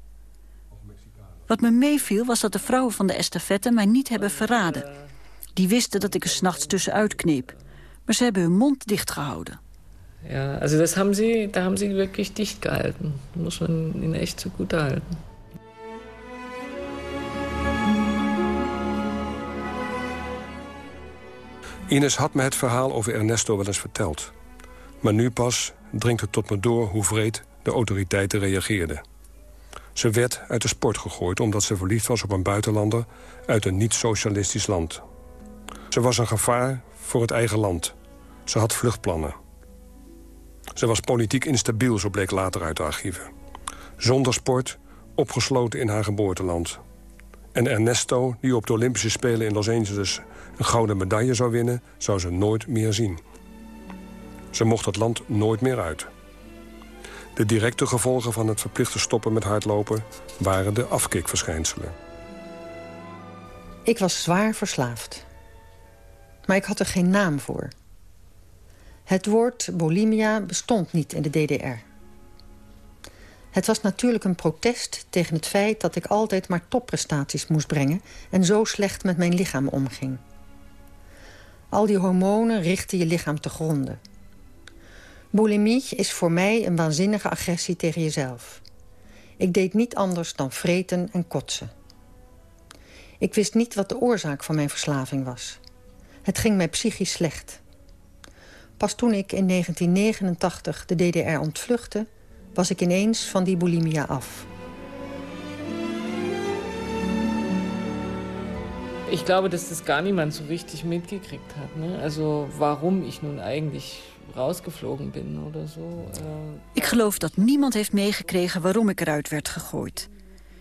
Wat me meeviel was dat de vrouwen van de estafette mij niet hebben verraden. Die wisten dat ik er s'nachts tussenuit kneep. Maar ze hebben hun mond dicht gehouden. Ja, also das haben sie, da haben sie wirklich dicht gehalten. Muss man ihnen echt halten. Ines had me het verhaal over Ernesto wel eens verteld. Maar nu pas dringt het tot me door hoe vreed de autoriteiten reageerden. Ze werd uit de sport gegooid omdat ze verliefd was op een buitenlander... uit een niet-socialistisch land. Ze was een gevaar voor het eigen land. Ze had vluchtplannen. Ze was politiek instabiel, zo bleek later uit de archieven. Zonder sport, opgesloten in haar geboorteland. En Ernesto, die op de Olympische Spelen in Los Angeles... een gouden medaille zou winnen, zou ze nooit meer zien. Ze mocht het land nooit meer uit. De directe gevolgen van het verplichte stoppen met hardlopen... waren de afkikverschijnselen. Ik was zwaar verslaafd. Maar ik had er geen naam voor. Het woord bulimia bestond niet in de DDR. Het was natuurlijk een protest tegen het feit dat ik altijd maar topprestaties moest brengen... en zo slecht met mijn lichaam omging. Al die hormonen richten je lichaam te gronden. Bulimie is voor mij een waanzinnige agressie tegen jezelf. Ik deed niet anders dan vreten en kotsen. Ik wist niet wat de oorzaak van mijn verslaving was. Het ging mij psychisch slecht. Pas toen ik in 1989 de DDR ontvluchtte... was ik ineens van die bulimia af. Ich glaube, dass das gar niemand so richtig mitgekriegt hat. Ne? Also warum ich nun eigentlich rausgeflogen bin oder so. Uh, ik geloof dat niemand heeft meegekregen waarom ik eruit werd gegooid.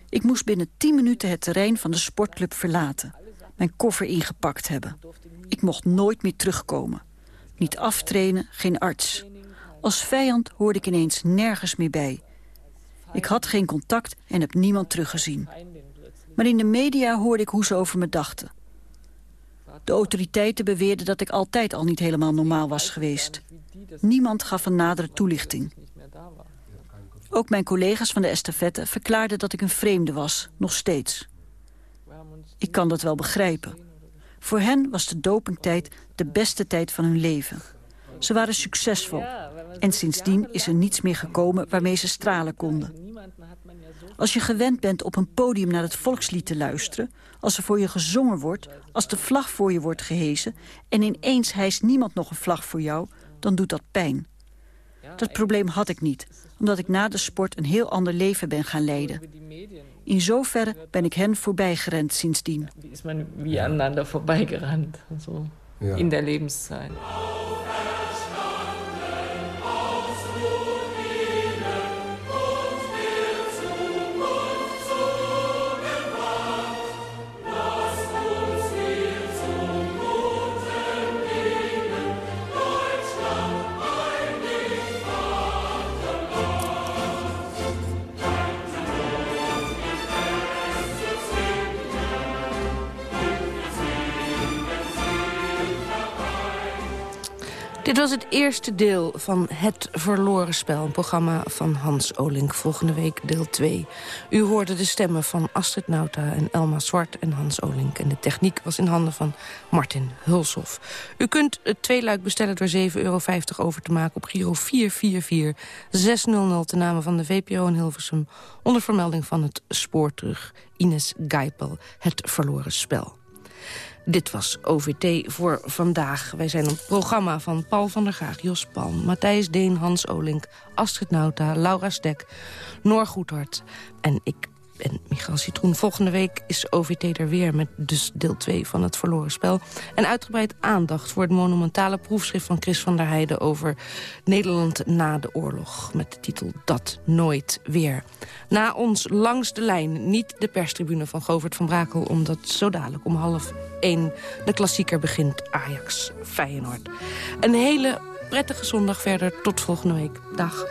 Ik moest binnen 10 minuten het terrein van de sportclub verlaten. Mijn koffer ingepakt hebben. Ik mocht nooit meer terugkomen. Niet aftrainen, geen arts. Als vijand hoorde ik ineens nergens meer bij. Ik had geen contact en heb niemand teruggezien. Maar in de media hoorde ik hoe ze over me dachten. De autoriteiten beweerden dat ik altijd al niet helemaal normaal was geweest. Niemand gaf een nadere toelichting. Ook mijn collega's van de estafette verklaarden dat ik een vreemde was, nog steeds. Ik kan dat wel begrijpen. Voor hen was de dopingtijd de beste tijd van hun leven. Ze waren succesvol. En sindsdien is er niets meer gekomen waarmee ze stralen konden. Als je gewend bent op een podium naar het volkslied te luisteren... als er voor je gezongen wordt, als de vlag voor je wordt gehezen... en ineens hijst niemand nog een vlag voor jou, dan doet dat pijn. Dat probleem had ik niet, omdat ik na de sport een heel ander leven ben gaan leiden. In zoverre ben ik hen voorbijgerend sindsdien. Is man wie aneinander voorbijgerend, so in der levenszeit. Dit was het eerste deel van Het Verloren Spel. Een programma van Hans Olink. Volgende week deel 2. U hoorde de stemmen van Astrid Nauta en Elma Zwart en Hans Olink. En de techniek was in handen van Martin Hulshoff. U kunt het tweeluik bestellen door 7,50 euro over te maken... op Giro 444 600 de namen van de VPO in Hilversum... onder vermelding van het spoor terug. Ines Geipel, Het Verloren Spel. Dit was OVT voor vandaag. Wij zijn een programma van Paul van der Graag, Jos Palm... Matthijs Deen, Hans Olink, Astrid Nauta, Laura Stek... Noor Goedhart en ik ben Michael Citroen. Volgende week is OVT er weer met dus deel 2 van het verloren spel. En uitgebreid aandacht voor het monumentale proefschrift van Chris van der Heijden... over Nederland na de oorlog, met de titel Dat Nooit Weer. Na ons langs de lijn, niet de perstribune van Govert van Brakel... omdat zo dadelijk om half 1 de klassieker begint Ajax Feyenoord. Een hele prettige zondag verder. Tot volgende week. Dag.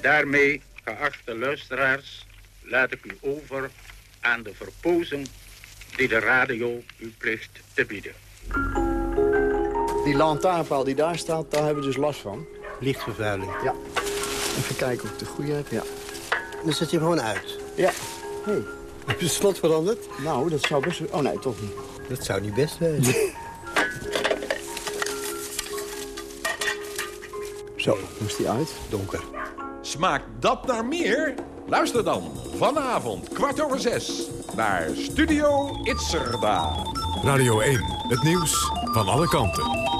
Daarmee, geachte luisteraars, laat ik u over aan de verpozing die de radio u plicht te bieden. Die lantaarnpaal die daar staat, daar hebben we dus last van. Lichtvervuiling. Ja. Even kijken of ik de goede heb, ja. Dan zet je hem gewoon uit. Ja. Hey. Heb je het slot veranderd? Nou, dat zou best... Oh nee, toch niet. Dat zou niet best zijn. Zo, moest die uit. Donker. Smaakt dat naar meer? Luister dan vanavond kwart over zes naar Studio Itzerda. Radio 1, het nieuws van alle kanten.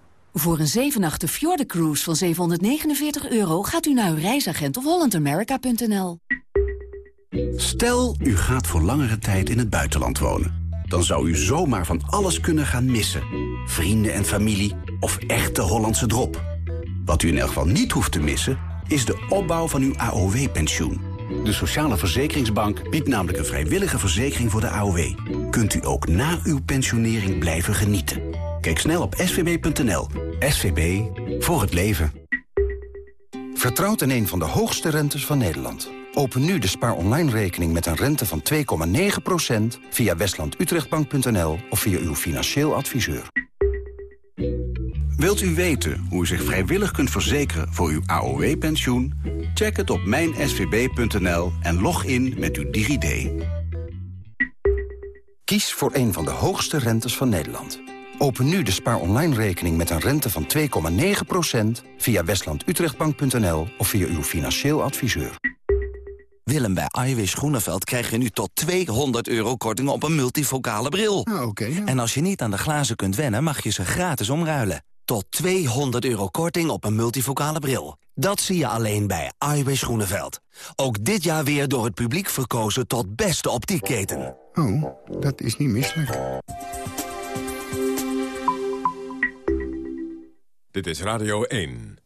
Voor een 7 nachten Cruise van 749 euro gaat u naar uw reisagent of hollandamerica.nl. Stel, u gaat voor langere tijd in het buitenland wonen. Dan zou u zomaar van alles kunnen gaan missen. Vrienden en familie of echte Hollandse drop. Wat u in elk geval niet hoeft te missen, is de opbouw van uw AOW-pensioen. De Sociale Verzekeringsbank biedt namelijk een vrijwillige verzekering voor de AOW. Kunt u ook na uw pensionering blijven genieten. Kijk snel op svb.nl. SVB, voor het leven. Vertrouwt in een van de hoogste rentes van Nederland. Open nu de Spaar Online rekening met een rente van 2,9% via westlandutrechtbank.nl of via uw financieel adviseur. Wilt u weten hoe u zich vrijwillig kunt verzekeren voor uw AOW-pensioen? Check het op mijnsvb.nl en log in met uw DigiD. Kies voor een van de hoogste rentes van Nederland. Open nu de Spaar Online rekening met een rente van 2,9% via westlandutrechtbank.nl of via uw financieel adviseur. Willem, bij Iwis Groeneveld krijg je nu tot 200 euro korting op een multifocale bril. oké. En als je niet aan de glazen kunt wennen, mag je ze gratis omruilen. Tot 200 euro korting op een multifocale bril. Dat zie je alleen bij Iwis Groeneveld. Ook dit jaar weer door het publiek verkozen tot beste optiekketen. Oh, dat is niet misselijk. Dit is Radio 1.